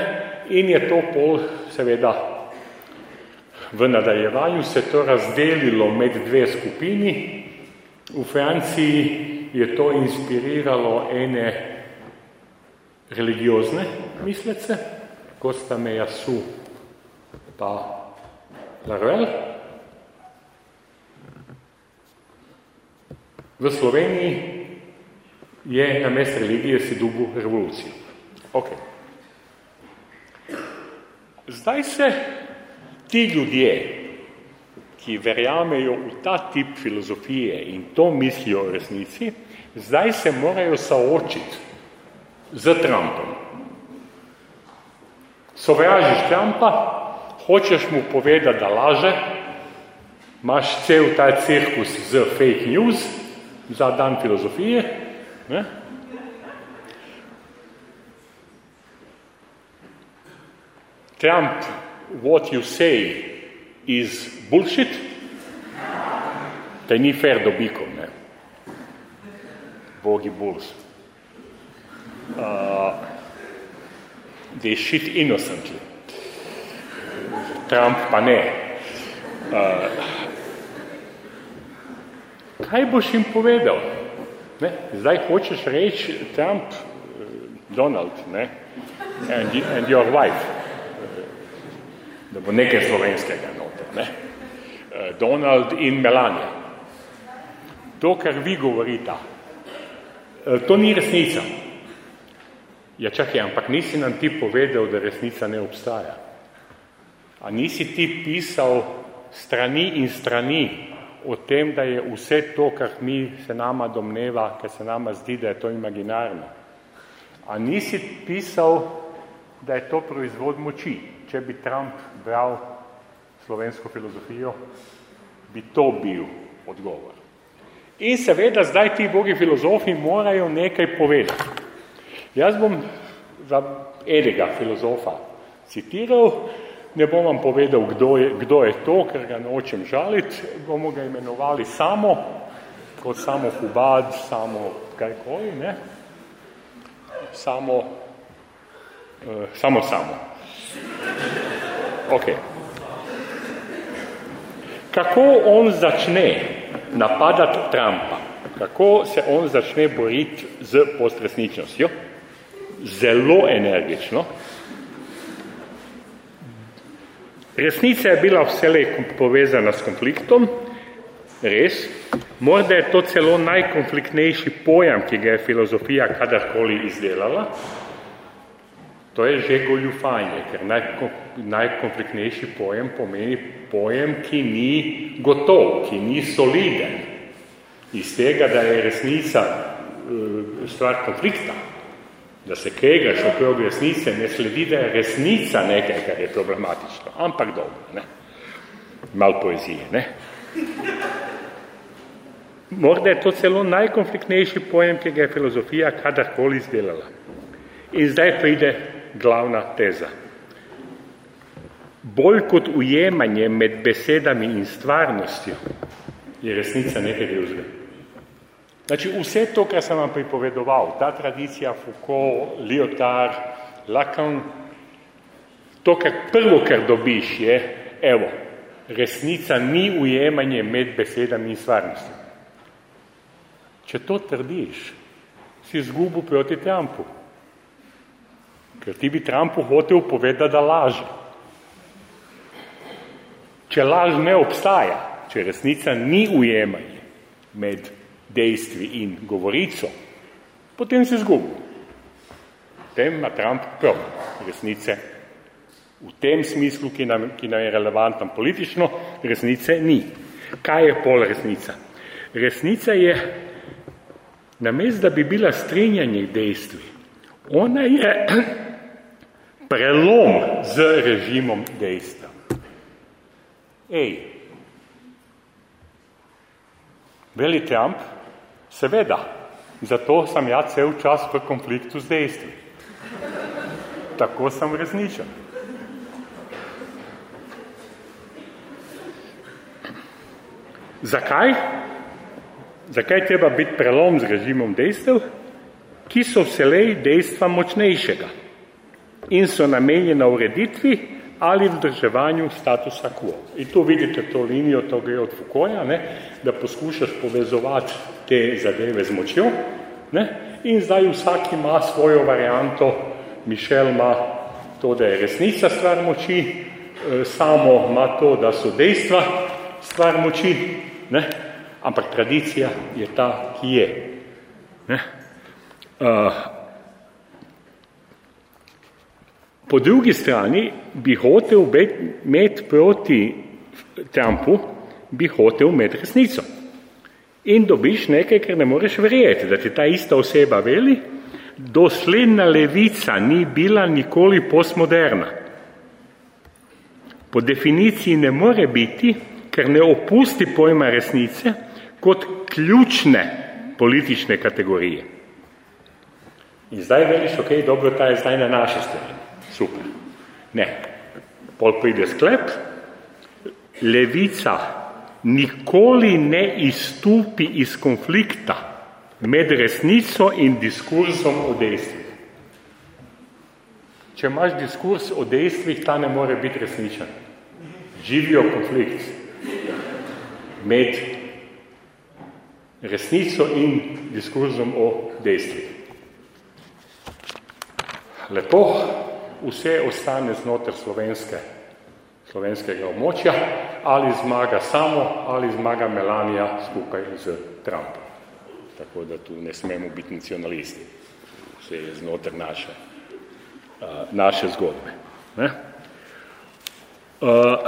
in je to pol, seveda, v nadaljevanju se to razdelilo med dve skupini. V Franciji je to inspiriralo ene religiozne mislece, kot sta Mejasu pa Laruel. V Sloveniji je na mest religije si dubu revolucijo. Ok. Zdaj se ti ljudje, ki verjamejo v ta tip filozofije in to mislijo o resnici, zdaj se morajo soočiti z Trumpom. Sovražiš Trumpa, hočeš mu povedati, da laže, imaš cel ta cirkus z fake news za dan filozofije, ne? Trump, what you say is bullshit, da ni fair dobikom, ne? Bogi bulls. Uh, they shit innocently. Trump pa ne. Uh, kaj boš jim povedal? Ne? Zdaj hočeš reči Trump, uh, Donald, ne? And, and your wife, da bo nekaj slovenskega. Ne? Uh, Donald in Melania. To, kar vi govorita, uh, to ni resnica. Ja, čakaj, ampak nisi nam ti povedal, da resnica ne obstaja. A nisi ti pisal strani in strani o tem, da je vse to, kar mi se nama domneva, kar se nama zdi, da je to imaginarno. A nisi pisal, da je to proizvod moči. Če bi Trump bral slovensko filozofijo, bi to bil odgovor. In seveda zdaj ti bogi filozofi morajo nekaj povedati. Jaz bom za enega filozofa citiral, ne bom vam povedal, kdo je, kdo je to, ker ga nočem žaliti, bomo ga imenovali samo, kot samo hubad, samo karkoli, ne? Samo, uh, samo, samo. Ok. Kako on začne napadati Trumpa? Kako se on začne boriti z postresničnostjo? zelo energično. Resnica je bila vselej povezana s konfliktom, res, Morda je to celo najkonfliktnejši pojem, ki ga je filozofija kadarkoli izdelala. To je že goljufanje, ker najkonfliktnejši pojem pomeni pojem, ki ni gotov, ki ni soliden. Iz tega, da je resnica eh, stvar konflikta, da se kregaš okrog resnice, ne sledi, da je resnica nekaj, kar je problematično. Ampak dobro, ne? Mal poezije, ne? Morda je to celo najkonfliktnejši pojem, ki ga je filozofija kadarkoli izdelala. In zdaj pride glavna teza. Bolj kot ujemanje med besedami in stvarnostjo je resnica nekaj drugega. Znači, vse to, kar sem vam pripovedoval, ta tradicija Foucault, Lyotard, Lacan, to, kar prvo, kar dobiš, je, evo, resnica ni ujemanje med besedami in stvarnostjo. Če to trdiš, si zgubil proti Trumpu. Ker ti bi Trumpu hotel povedati, da laže. Če laž ne obstaja, če resnica ni ujemanje med dejstvi in govorico, potem si zgubil. Potem ima Trump prav resnice. V tem smislu, ki nam, ki nam je relevantan politično, resnice ni. Kaj je pol resnica? Resnica je namest, da bi bila strinjanje dejstvi, ona je prelom z režimom dejstva. Ej, veli Trump, seveda, zato sem ja cel čas v konfliktu z dejstvi. Tako sem resničen. Zakaj? Zakaj treba biti prelom z režimom dejstev, ki so vselej dejstva močnejšega in so namenjena ureditvi ali vzdrževanju statusa quo. In tu vidite to linijo, to gre od Foucaulta, ne, da poskušaš povezovati te zadeve z močjo ne, in zdaj vsak ima svojo varianto, Mišel ima to, da je resnica stvar moči, e, samo ima to, da so dejstva stvar moči, ne, ampak tradicija je ta, ki je. Ne? Uh, po drugi strani bi hotel imeti proti Trumpu, bi hotel imeti resnico. In dobiš nekaj, ker ne moreš verjeti, da ti ta ista oseba veli, dosledna levica ni bila nikoli postmoderna. Po definiciji ne more biti, ker ne opusti pojma resnice, kot ključne politične kategorije. In zdaj veliš, ok, dobro, ta je zdaj na naše strani. Super. Ne. Pol pride sklep, levica nikoli ne izstupi iz konflikta med resnico in diskursom o dejstvih. Če imaš diskurs o dejstvih, ta ne more biti resničen. Živijo konflikt med resnico in diskurzom o dejstvih. Lepo, vse ostane znotraj slovenske, slovenskega območja, ali zmaga samo, ali zmaga Melanija skupaj z Trumpom. Tako da tu ne smemo biti nacionalisti. Vse je znotraj naše, uh, naše zgodbe. Ne? Uh,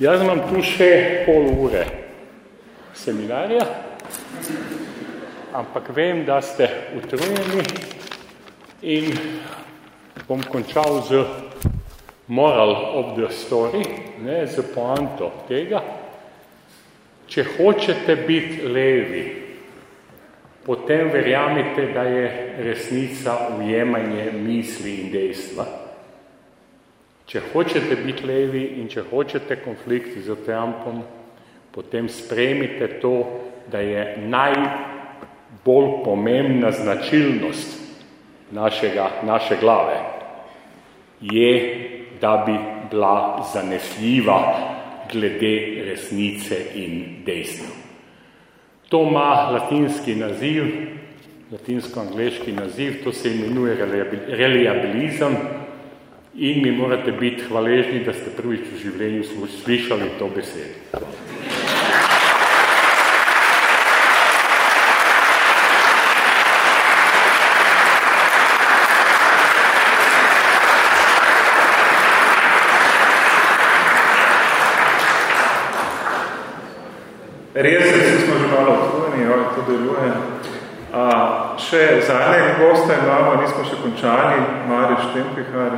jaz imam tu še pol ure seminarja, ampak vem, da ste utrujeni in bom končal z moral of the story, ne, z poanto tega. Če hočete biti levi, potem verjamite, da je resnica ujemanje misli in dejstva. Če hočete biti levi in če hočete konflikt z Trumpom, potem spremite to, da je najbolj pomembna značilnost našega, naše glave, je, da bi bila zanesljiva glede resnice in dejstev. To ima latinski naziv, latinsko-angleški naziv, to se imenuje reliabilizem in mi morate biti hvaležni, da ste prvič v življenju slišali to besedo. Še zadnjega gosta imamo, nismo še končali, Mariš Tempihar,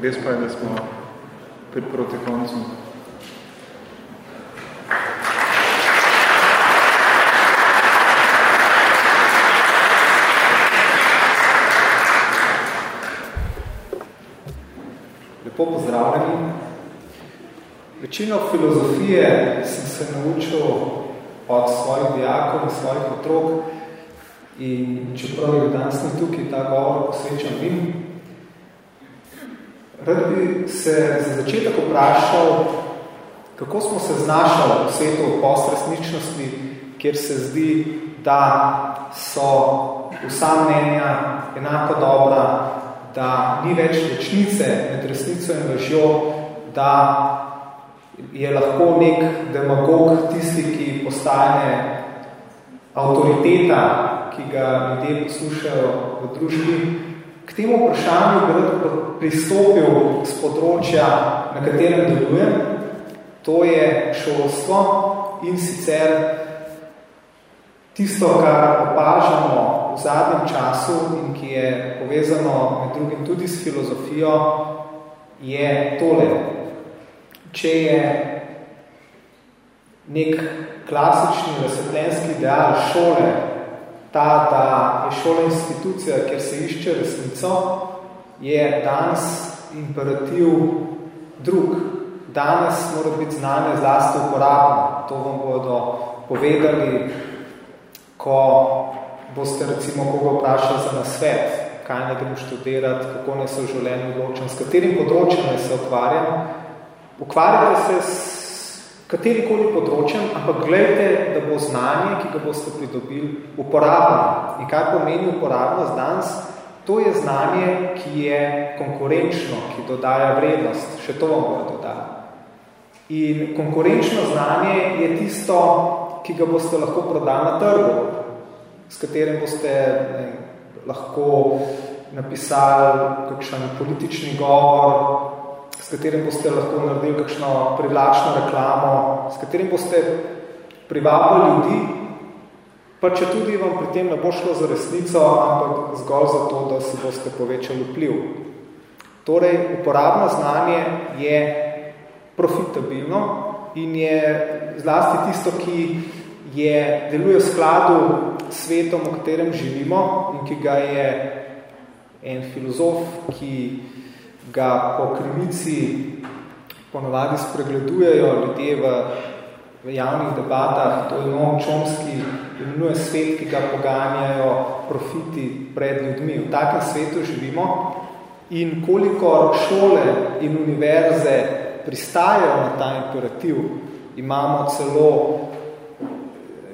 res pa je, da smo pri proti koncu. Lepo pozdravljeni. Večino filozofije sem se naučil od svojih dijakov in svojih otrok in čeprav je danes ni tukaj ta govor posvečan njim, rad bi se za začetek vprašal, kako smo se znašali v svetu postresničnosti, kjer se zdi, da so vsa mnenja enako dobra, da ni več rečnice med resnico in lažjo, da je lahko nek demagog tisti, ki postane avtoriteta, ki ga ljudje poslušajo v družbi. K temu vprašanju bi rad pristopil z področja, na katerem delujem, to je šolstvo in sicer tisto, kar opažamo v zadnjem času in ki je povezano med drugim tudi s filozofijo, je tole, če je nek klasični razsvetljenski ideal šole, ta, da je šola institucija, kjer se išče resnico, je danes imperativ drug. Danes mora biti znanje zlasti uporabno. To vam bodo povedali, ko boste recimo koga vprašali za nasvet, kaj ne grem študirati, kako ne se v življenju odločam, s katerim področjem ne se ukvarjam, ukvarjate se s katerikoli področjem, ampak gledajte, da bo znanje, ki ga boste pridobili, uporabno. In kaj pomeni uporabnost danes? To je znanje, ki je konkurenčno, ki dodaja vrednost. Še to vam bojo dodali. In konkurenčno znanje je tisto, ki ga boste lahko prodali na trgu, s katerim boste ne, lahko napisali kakšen politični govor, s katerim boste lahko naredili kakšno privlačno reklamo, s katerim boste privabili ljudi, pa če tudi vam pri tem ne bo šlo za resnico, ampak zgolj za to, da si boste povečali vpliv. Torej, uporabno znanje je profitabilno in je zlasti tisto, ki je, deluje v skladu s svetom, v katerem živimo in ki ga je en filozof, ki ga po krivici ponovadi spregledujejo ljudje v, v javnih debatah, to je Noam Chomsky, imenuje svet, ki ga poganjajo profiti pred ljudmi. V takem svetu živimo in koliko šole in univerze pristajajo na ta imperativ, imamo celo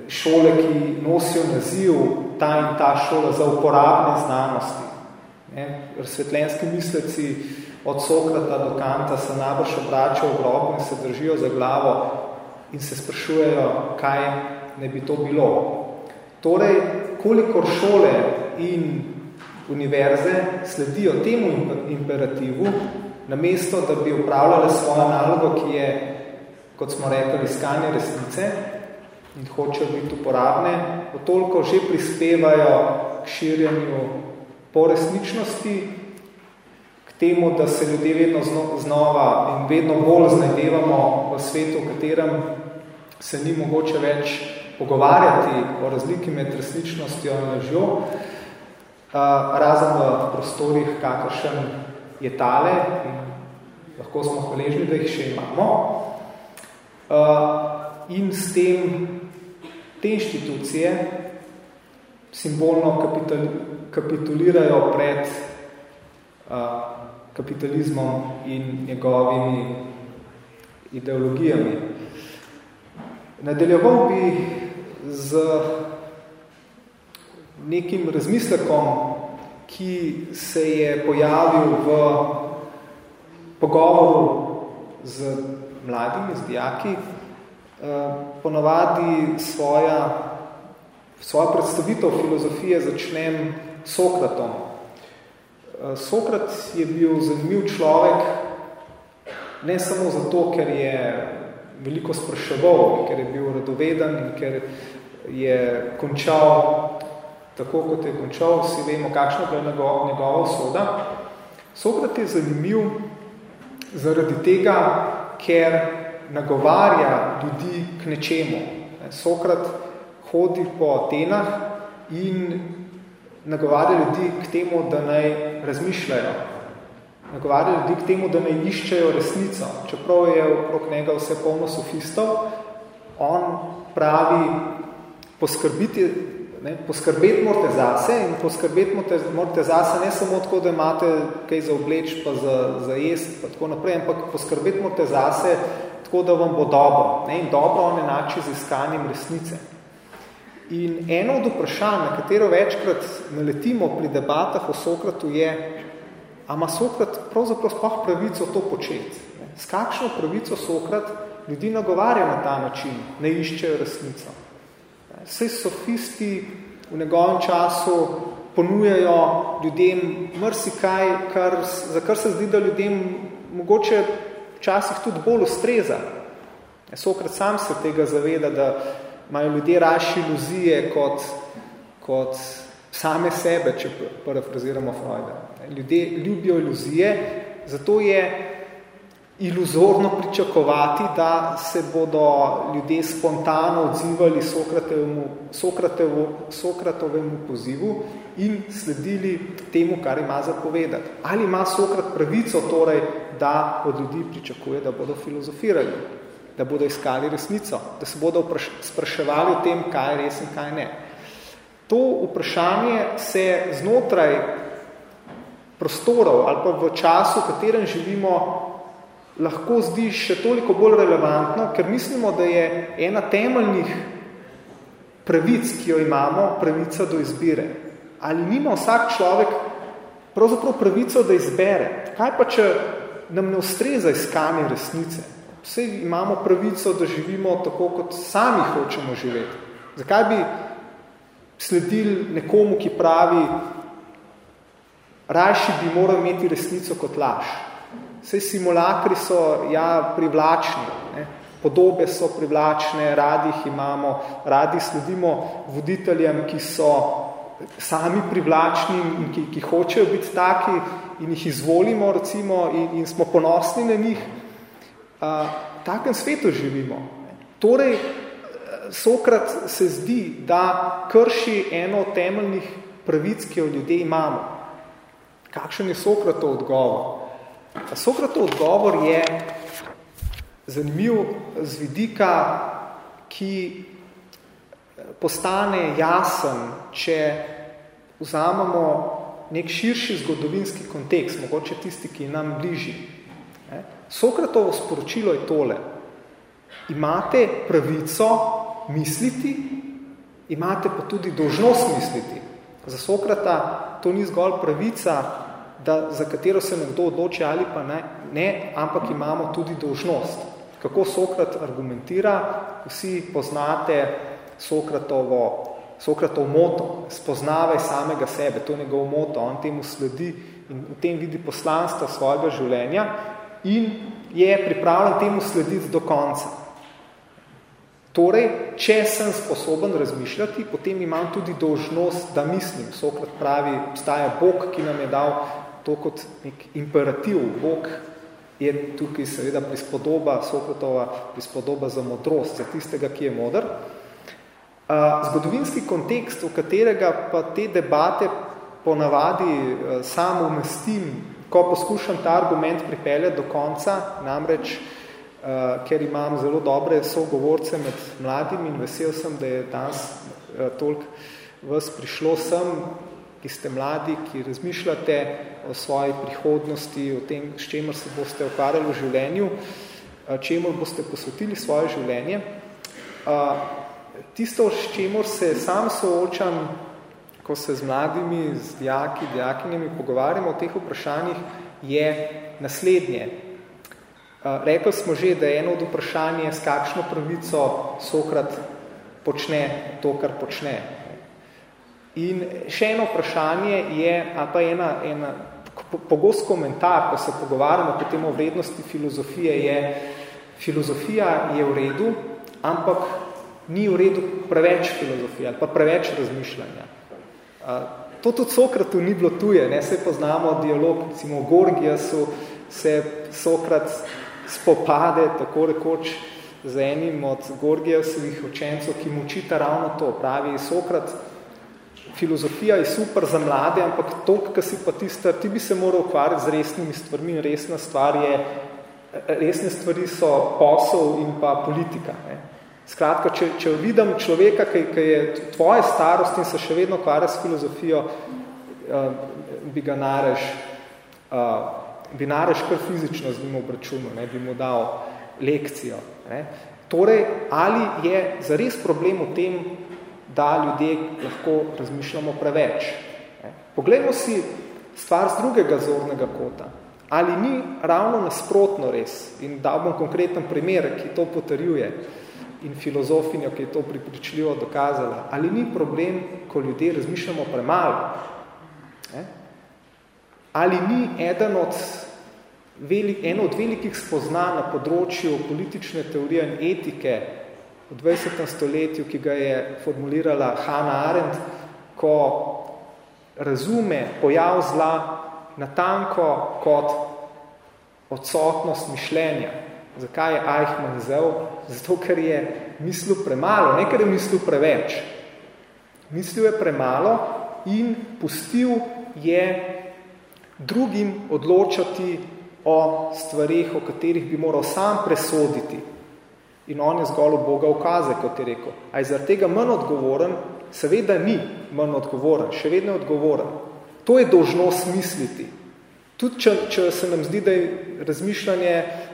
šole, ki nosijo naziv ta in ta šola za uporabne znanosti. Razsvetljenski misleci od Sokrata do Kanta se najbrž obračajo v grobu in se držijo za glavo in se sprašujejo, kaj ne bi to bilo. Torej, kolikor šole in univerze sledijo temu imperativu, namesto da bi upravljale svojo nalogo, ki je, kot smo rekli, iskanje resnice in hočejo biti uporabne, toliko že prispevajo k širjenju po resničnosti temu, da se ljudje vedno znova in vedno bolj znajdevamo v svetu, v katerem se ni mogoče več pogovarjati o razliki med resničnostjo in lažjo, razen v prostorih, kakršen je tale in lahko smo hvaležni, da jih še imamo. In s tem te inštitucije simbolno kapitulirajo pred kapitalizmom in njegovimi ideologijami. Nadaljeval bi z nekim razmislekom, ki se je pojavil v pogovoru z mladimi, z dijaki, ponovadi svoja, svojo predstavitev filozofije začnem Sokratom, Sokrat je bil zanimiv človek ne samo zato, ker je veliko spraševal, ker je bil radoveden in ker je končal tako kot je končal, vsi vemo, kakšna je njegova, njegova usoda. Sokrat je zanimiv zaradi tega, ker nagovarja ljudi k nečemu. Sokrat hodi po Atenah in nagovarja ljudi k temu, da naj razmišljajo. Nagovarja ljudi k temu, da naj iščejo resnico. Čeprav je okrog njega vse polno sofistov, on pravi, poskrbiti, ne, poskrbeti morate zase in poskrbeti morate, morate zase ne samo tako, da imate kaj za obleč pa za, za jest pa tako naprej, ampak poskrbeti morate zase tako, da vam bo dobro. Ne, in dobro on enači z iskanjem resnice. In eno od vprašanj, na katero večkrat naletimo pri debatah o Sokratu je, a ima Sokrat pravzaprav sploh pravico to početi? S kakšno pravico Sokrat ljudi nagovarja na ta način, ne iščejo resnico? Vse sofisti v njegovem času ponujajo ljudem mrsikaj, kar, za kar se zdi, da ljudem mogoče včasih tudi bolj ustreza. Sokrat sam se tega zaveda, da imajo ljudje raši iluzije kot, kot same sebe, če parafraziramo Freuda. Ljudje ljubijo iluzije, zato je iluzorno pričakovati, da se bodo ljudje spontano odzivali Sokratevemu, Sokratevu, Sokratovemu pozivu in sledili temu, kar ima zapovedati. Ali ima Sokrat pravico torej, da od ljudi pričakuje, da bodo filozofirali, da bodo iskali resnico, da se bodo spraševali o tem, kaj je res in kaj ne. To vprašanje se znotraj prostorov ali pa v času, v katerem živimo, lahko zdi še toliko bolj relevantno, ker mislimo, da je ena temeljnih pravic, ki jo imamo, pravica do izbire. Ali nima vsak človek pravzaprav pravico, da izbere? Kaj pa, če nam ne ustreza iskanje resnice? Vse imamo pravico, da živimo tako, kot sami hočemo živeti. Zakaj bi sledili nekomu, ki pravi, rajši bi moral imeti resnico kot laž? Vse simulakri so ja privlačni, ne? podobe so privlačne, radi jih imamo, radi sledimo voditeljem, ki so sami privlačni in ki, ki hočejo biti taki in jih izvolimo recimo in, in smo ponosni na njih. A, takem svetu živimo. Torej, Sokrat se zdi, da krši eno temeljnih pravic, ki jo ljudje imamo. Kakšen je Sokratov odgovor? Sokratov odgovor je zanimiv z vidika, ki postane jasen, če vzamemo nek širši zgodovinski kontekst, mogoče tisti, ki je nam bližji. Sokratovo sporočilo je tole. Imate pravico misliti, imate pa tudi dožnost misliti. Za Sokrata to ni zgolj pravica, da, za katero se nekdo odloči ali pa ne, ne, ampak imamo tudi dolžnost. Kako Sokrat argumentira, vsi poznate Sokratovo, Sokratov moto, spoznavaj samega sebe, to je njegov moto, on temu sledi in v tem vidi poslanstva svojega življenja in je pripravljen temu slediti do konca. Torej, če sem sposoben razmišljati, potem imam tudi dolžnost, da mislim. Sokrat pravi, obstaja Bog, ki nam je dal to kot nek imperativ. Bog je tukaj seveda prispodoba, Sokratova prispodoba za modrost, za tistega, ki je modr. Zgodovinski kontekst, v katerega pa te debate ponavadi sam umestim, ko poskušam ta argument pripeljati do konca, namreč, ker imam zelo dobre sogovorce med mladimi in vesel sem, da je danes toliko vas prišlo sem, ki ste mladi, ki razmišljate o svoji prihodnosti, o tem, s čemer se boste ukvarjali v življenju, čemer boste posvetili svoje življenje. Tisto, s čemer se sam soočam, ko se z mladimi, z dijaki, dijakinjami pogovarjamo o teh vprašanjih, je naslednje. Rekli smo že, da je eno od vprašanje, s kakšno pravico Sokrat počne to, kar počne. In še eno vprašanje je, ali pa ena, ena pogost komentar, ko se pogovarjamo potem o vrednosti filozofije, je, filozofija je v redu, ampak ni v redu preveč filozofije ali pa preveč razmišljanja. To tudi Sokratu ni bilo tuje, ne, se poznamo dialog, recimo v Gorgiasu se Sokrat spopade, tako rekoč, z enim od Gorgiasovih učencov, ki mu učita ravno to, pravi Sokrat, filozofija je super za mlade, ampak to, kar si pa ti star, ti bi se moral ukvarjati z resnimi stvarmi in resna stvar je, resne stvari so posel in pa politika. Ne. Skratka, če, če vidim človeka, ki, ki je tvoje starost in se še vedno ukvarja s filozofijo, uh, bi ga nareš, uh, bi nareš kar fizično z njim obračunil, ne, bi mu dal lekcijo. Ne. Torej, ali je zares problem v tem, da ljudje lahko razmišljamo preveč? Ne. Poglejmo si stvar z drugega zornega kota. Ali ni ravno nasprotno res, in dal bom konkreten primer, ki to potrjuje, in filozofinjo, ki je to pripričljivo dokazala, ali ni problem, ko ljudje razmišljamo premalo? Ne? Ali ni eden od, velik, eno od velikih spozna na področju politične teorije in etike v 20. stoletju, ki ga je formulirala Hannah Arendt, ko razume pojav zla natanko kot odsotnost mišljenja, Zakaj je Eichmann zel? Zato, ker je mislil premalo, ne ker je mislil preveč. Mislil je premalo in pustil je drugim odločati o stvarih, o katerih bi moral sam presoditi. In on je zgolj v Boga ukaze, kot je rekel. A je zaradi tega manj odgovoren? Seveda ni manj odgovoren, še vedno je odgovoren. To je dožnost misliti. Tudi če, če se nam zdi, da je razmišljanje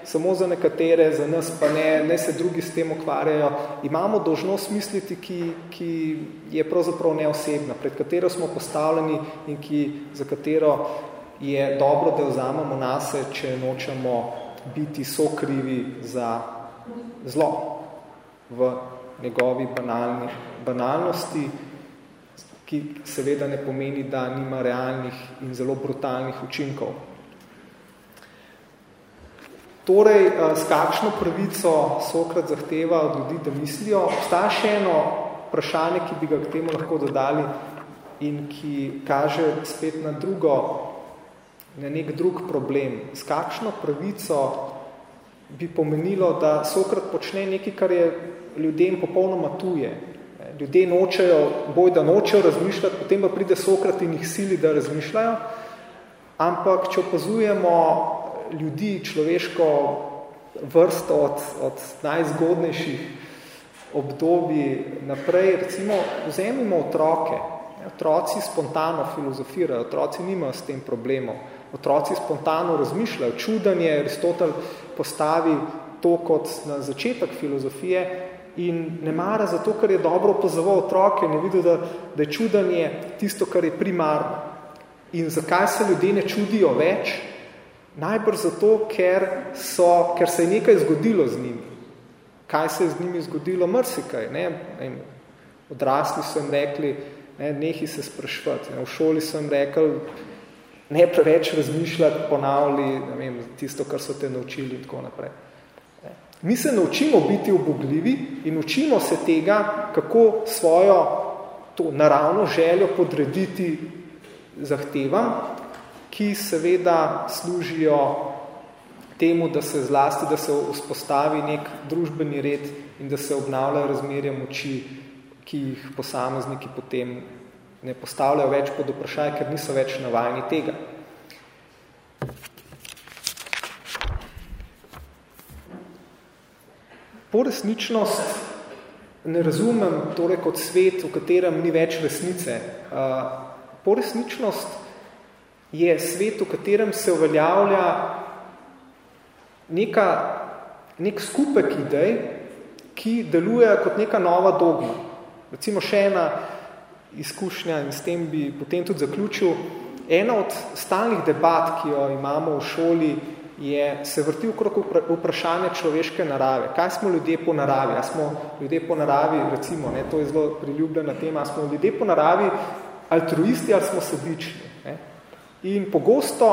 samo za nekatere, za nas pa ne, ne se drugi s tem ukvarjajo, imamo dožnost misliti, ki, ki je pravzaprav neosebna, pred katero smo postavljeni in ki, za katero je dobro, da vzamemo nase, če nočemo biti sokrivi za zlo v njegovi banalni, banalnosti, ki seveda ne pomeni, da nima realnih in zelo brutalnih učinkov. Torej, eh, s kakšno pravico Sokrat zahteva od ljudi, da mislijo? Obstaja še eno vprašanje, ki bi ga k temu lahko dodali in ki kaže spet na drugo, na nek drug problem. S kakšno pravico bi pomenilo, da Sokrat počne nekaj, kar je ljudem popolnoma tuje, ljudje nočejo, boj, da nočejo razmišljati, potem pa pride Sokrat in jih sili, da razmišljajo. Ampak, če opazujemo ljudi, človeško vrsto od, od najzgodnejših obdobij naprej, recimo, vzemimo otroke. Otroci spontano filozofirajo, otroci nimajo s tem problemov. Otroci spontano razmišljajo. Čudanje Aristotel postavi to kot na začetek filozofije, in ne mara zato, ker je dobro opozoval otroke, ne videl, da, da je čudanje tisto, kar je primarno. In zakaj se ljudje ne čudijo več? Najbrž zato, ker, so, ker se je nekaj zgodilo z njimi. Kaj se je z njimi zgodilo? Mrsikaj. Ne? Odrasli so jim rekli, ne, nehi se sprašvati. Ne? V šoli so jim rekli, ne preveč razmišljati, ponavljali ne vem, tisto, kar so te naučili in tako naprej. Mi se naučimo biti obogljivi in učimo se tega, kako svojo to naravno željo podrediti zahtevam, ki seveda služijo temu, da se zlasti, da se vzpostavi nek družbeni red in da se obnavljajo razmerja moči, ki jih posamezniki potem ne postavljajo več pod vprašaj, ker niso več navajeni tega. Poresničnost ne razumem torej kot svet, v katerem ni več resnice. Poresničnost je svet, v katerem se uveljavlja neka, nek skupek idej, ki deluje kot neka nova dogma. Recimo še ena izkušnja in s tem bi potem tudi zaključil. Ena od stalnih debat, ki jo imamo v šoli, je se vrti okrog vprašanje človeške narave. Kaj smo ljudje po naravi? A smo ljudje po naravi, recimo, ne, to je zelo priljubljena tema, a smo ljudje po naravi altruisti ali smo sebični? Ne? In pogosto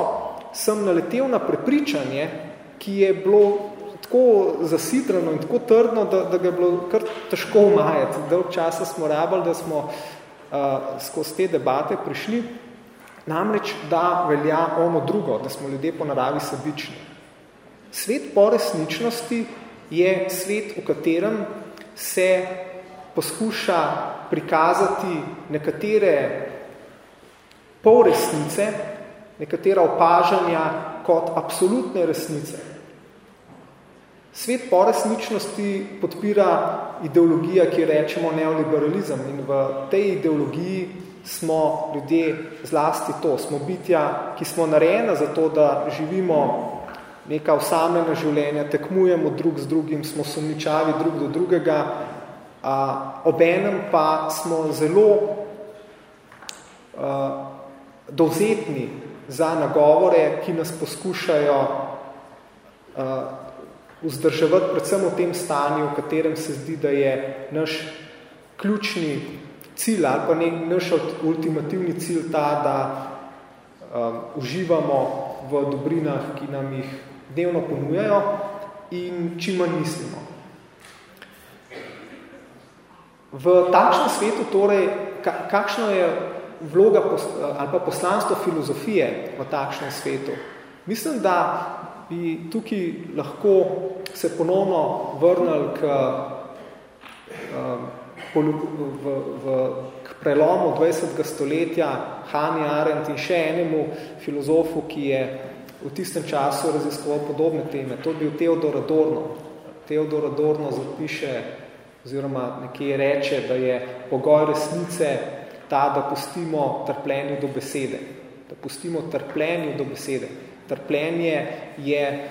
sem naletel na prepričanje, ki je bilo tako zasidrano in tako trdno, da, da ga je bilo kar težko umajati. Dolg časa smo rabili, da smo uh, skozi te debate prišli, namreč, da velja ono drugo, da smo ljudje po naravi sebični. Svet po resničnosti je svet, v katerem se poskuša prikazati nekatere pol resnice, nekatera opažanja kot absolutne resnice. Svet po resničnosti podpira ideologija, ki rečemo neoliberalizem in v tej ideologiji smo ljudje zlasti to, smo bitja, ki smo narejena za to, da živimo neka osamljena življenja, tekmujemo drug z drugim, smo sumničavi drug do drugega, a, obenem pa smo zelo a, dovzetni za nagovore, ki nas poskušajo a, vzdrževati predvsem v tem stanju, v katerem se zdi, da je naš ključni cilj ali pa nek, naš ultimativni cilj ta, da um, uživamo v dobrinah, ki nam jih dnevno ponujajo in čim manj mislimo. V takšnem svetu torej, kakšno je vloga ali pa poslanstvo filozofije v takšnem svetu? Mislim, da bi tukaj lahko se ponovno vrnili k um, v, v, k prelomu 20. stoletja Hani Arendt in še enemu filozofu, ki je v tistem času raziskoval podobne teme. To je bil Theodor Adorno. Theodor Adorno zapiše oziroma nekje reče, da je pogoj resnice ta, da pustimo trpljenju do besede. Da pustimo trpljenju do besede. Trpljenje je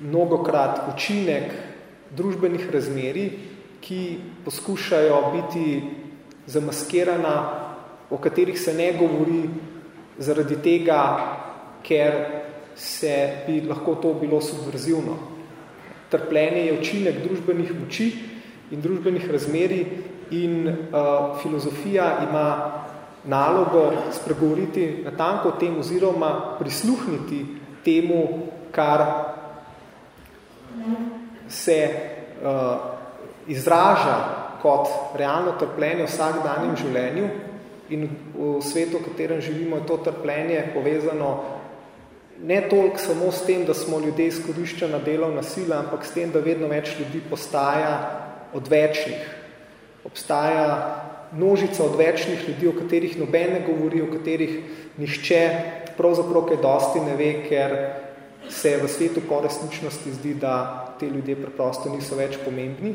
mnogokrat učinek družbenih razmerij, ki poskušajo biti zamaskirana, o katerih se ne govori zaradi tega, ker se bi lahko to bilo subverzivno. Trpljenje je učinek družbenih moči in družbenih razmerij in uh, filozofija ima nalogo spregovoriti natanko o tem oziroma prisluhniti temu, kar se uh, izraža kot realno trpljenje v vsakdanjem življenju in v svetu, v katerem živimo, je to trpljenje povezano ne toliko samo s tem, da smo ljudje izkoriščena delovna sila, ampak s tem, da vedno več ljudi postaja odvečnih. Obstaja množica odvečnih ljudi, o katerih noben ne govori, o katerih nišče pravzaprav kaj dosti ne ve, ker se v svetu po resničnosti zdi, da te ljudje preprosto niso več pomembni.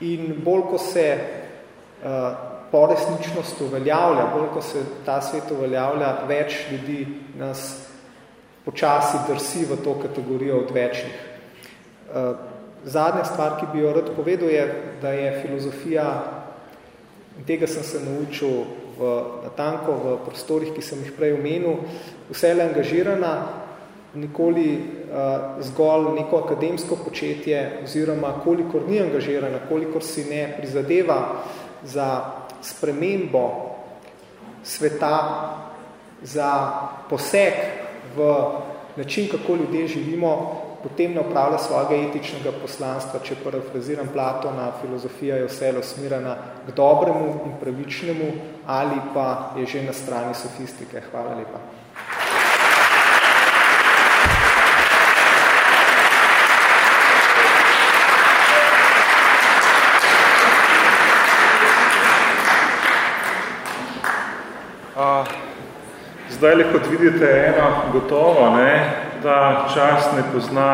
In bolj, ko se uh, po resničnost uveljavlja, bolj, ko se ta svet uveljavlja, več ljudi nas počasi drsi v to kategorijo odvečnih. Uh, zadnja stvar, ki bi jo rad povedal, je, da je filozofija, in tega sem se naučil v, natanko v prostorih, ki sem jih prej omenil, vse le angažirana, nikoli uh, zgolj neko akademsko početje oziroma kolikor ni angažirana, kolikor si ne prizadeva za spremembo sveta, za poseg v način, kako ljudje živimo, potem ne upravlja svojega etičnega poslanstva, če parafraziram Platona, filozofija je vse usmirana k dobremu in pravičnemu ali pa je že na strani sofistike. Hvala lepa. Zdaj, le kot vidite, eno gotovo, ne, da čas ne pozna,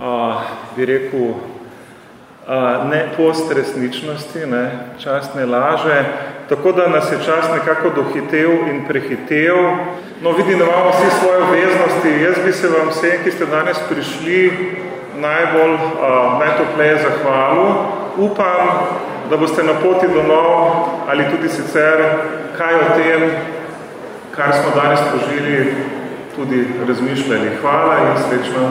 a, bi rekel, a, ne postresničnosti, ne, čas ne laže, tako da nas je čas nekako dohitev in prehitev. No, vidim, da imamo vsi svoje obveznosti. Jaz bi se vam vsem, ki ste danes prišli, najbolj a, najtopleje zahvalil. Upam, da boste na poti domov ali tudi sicer kaj o tem kar smo danes požili, tudi razmišljali. Hvala in srečno.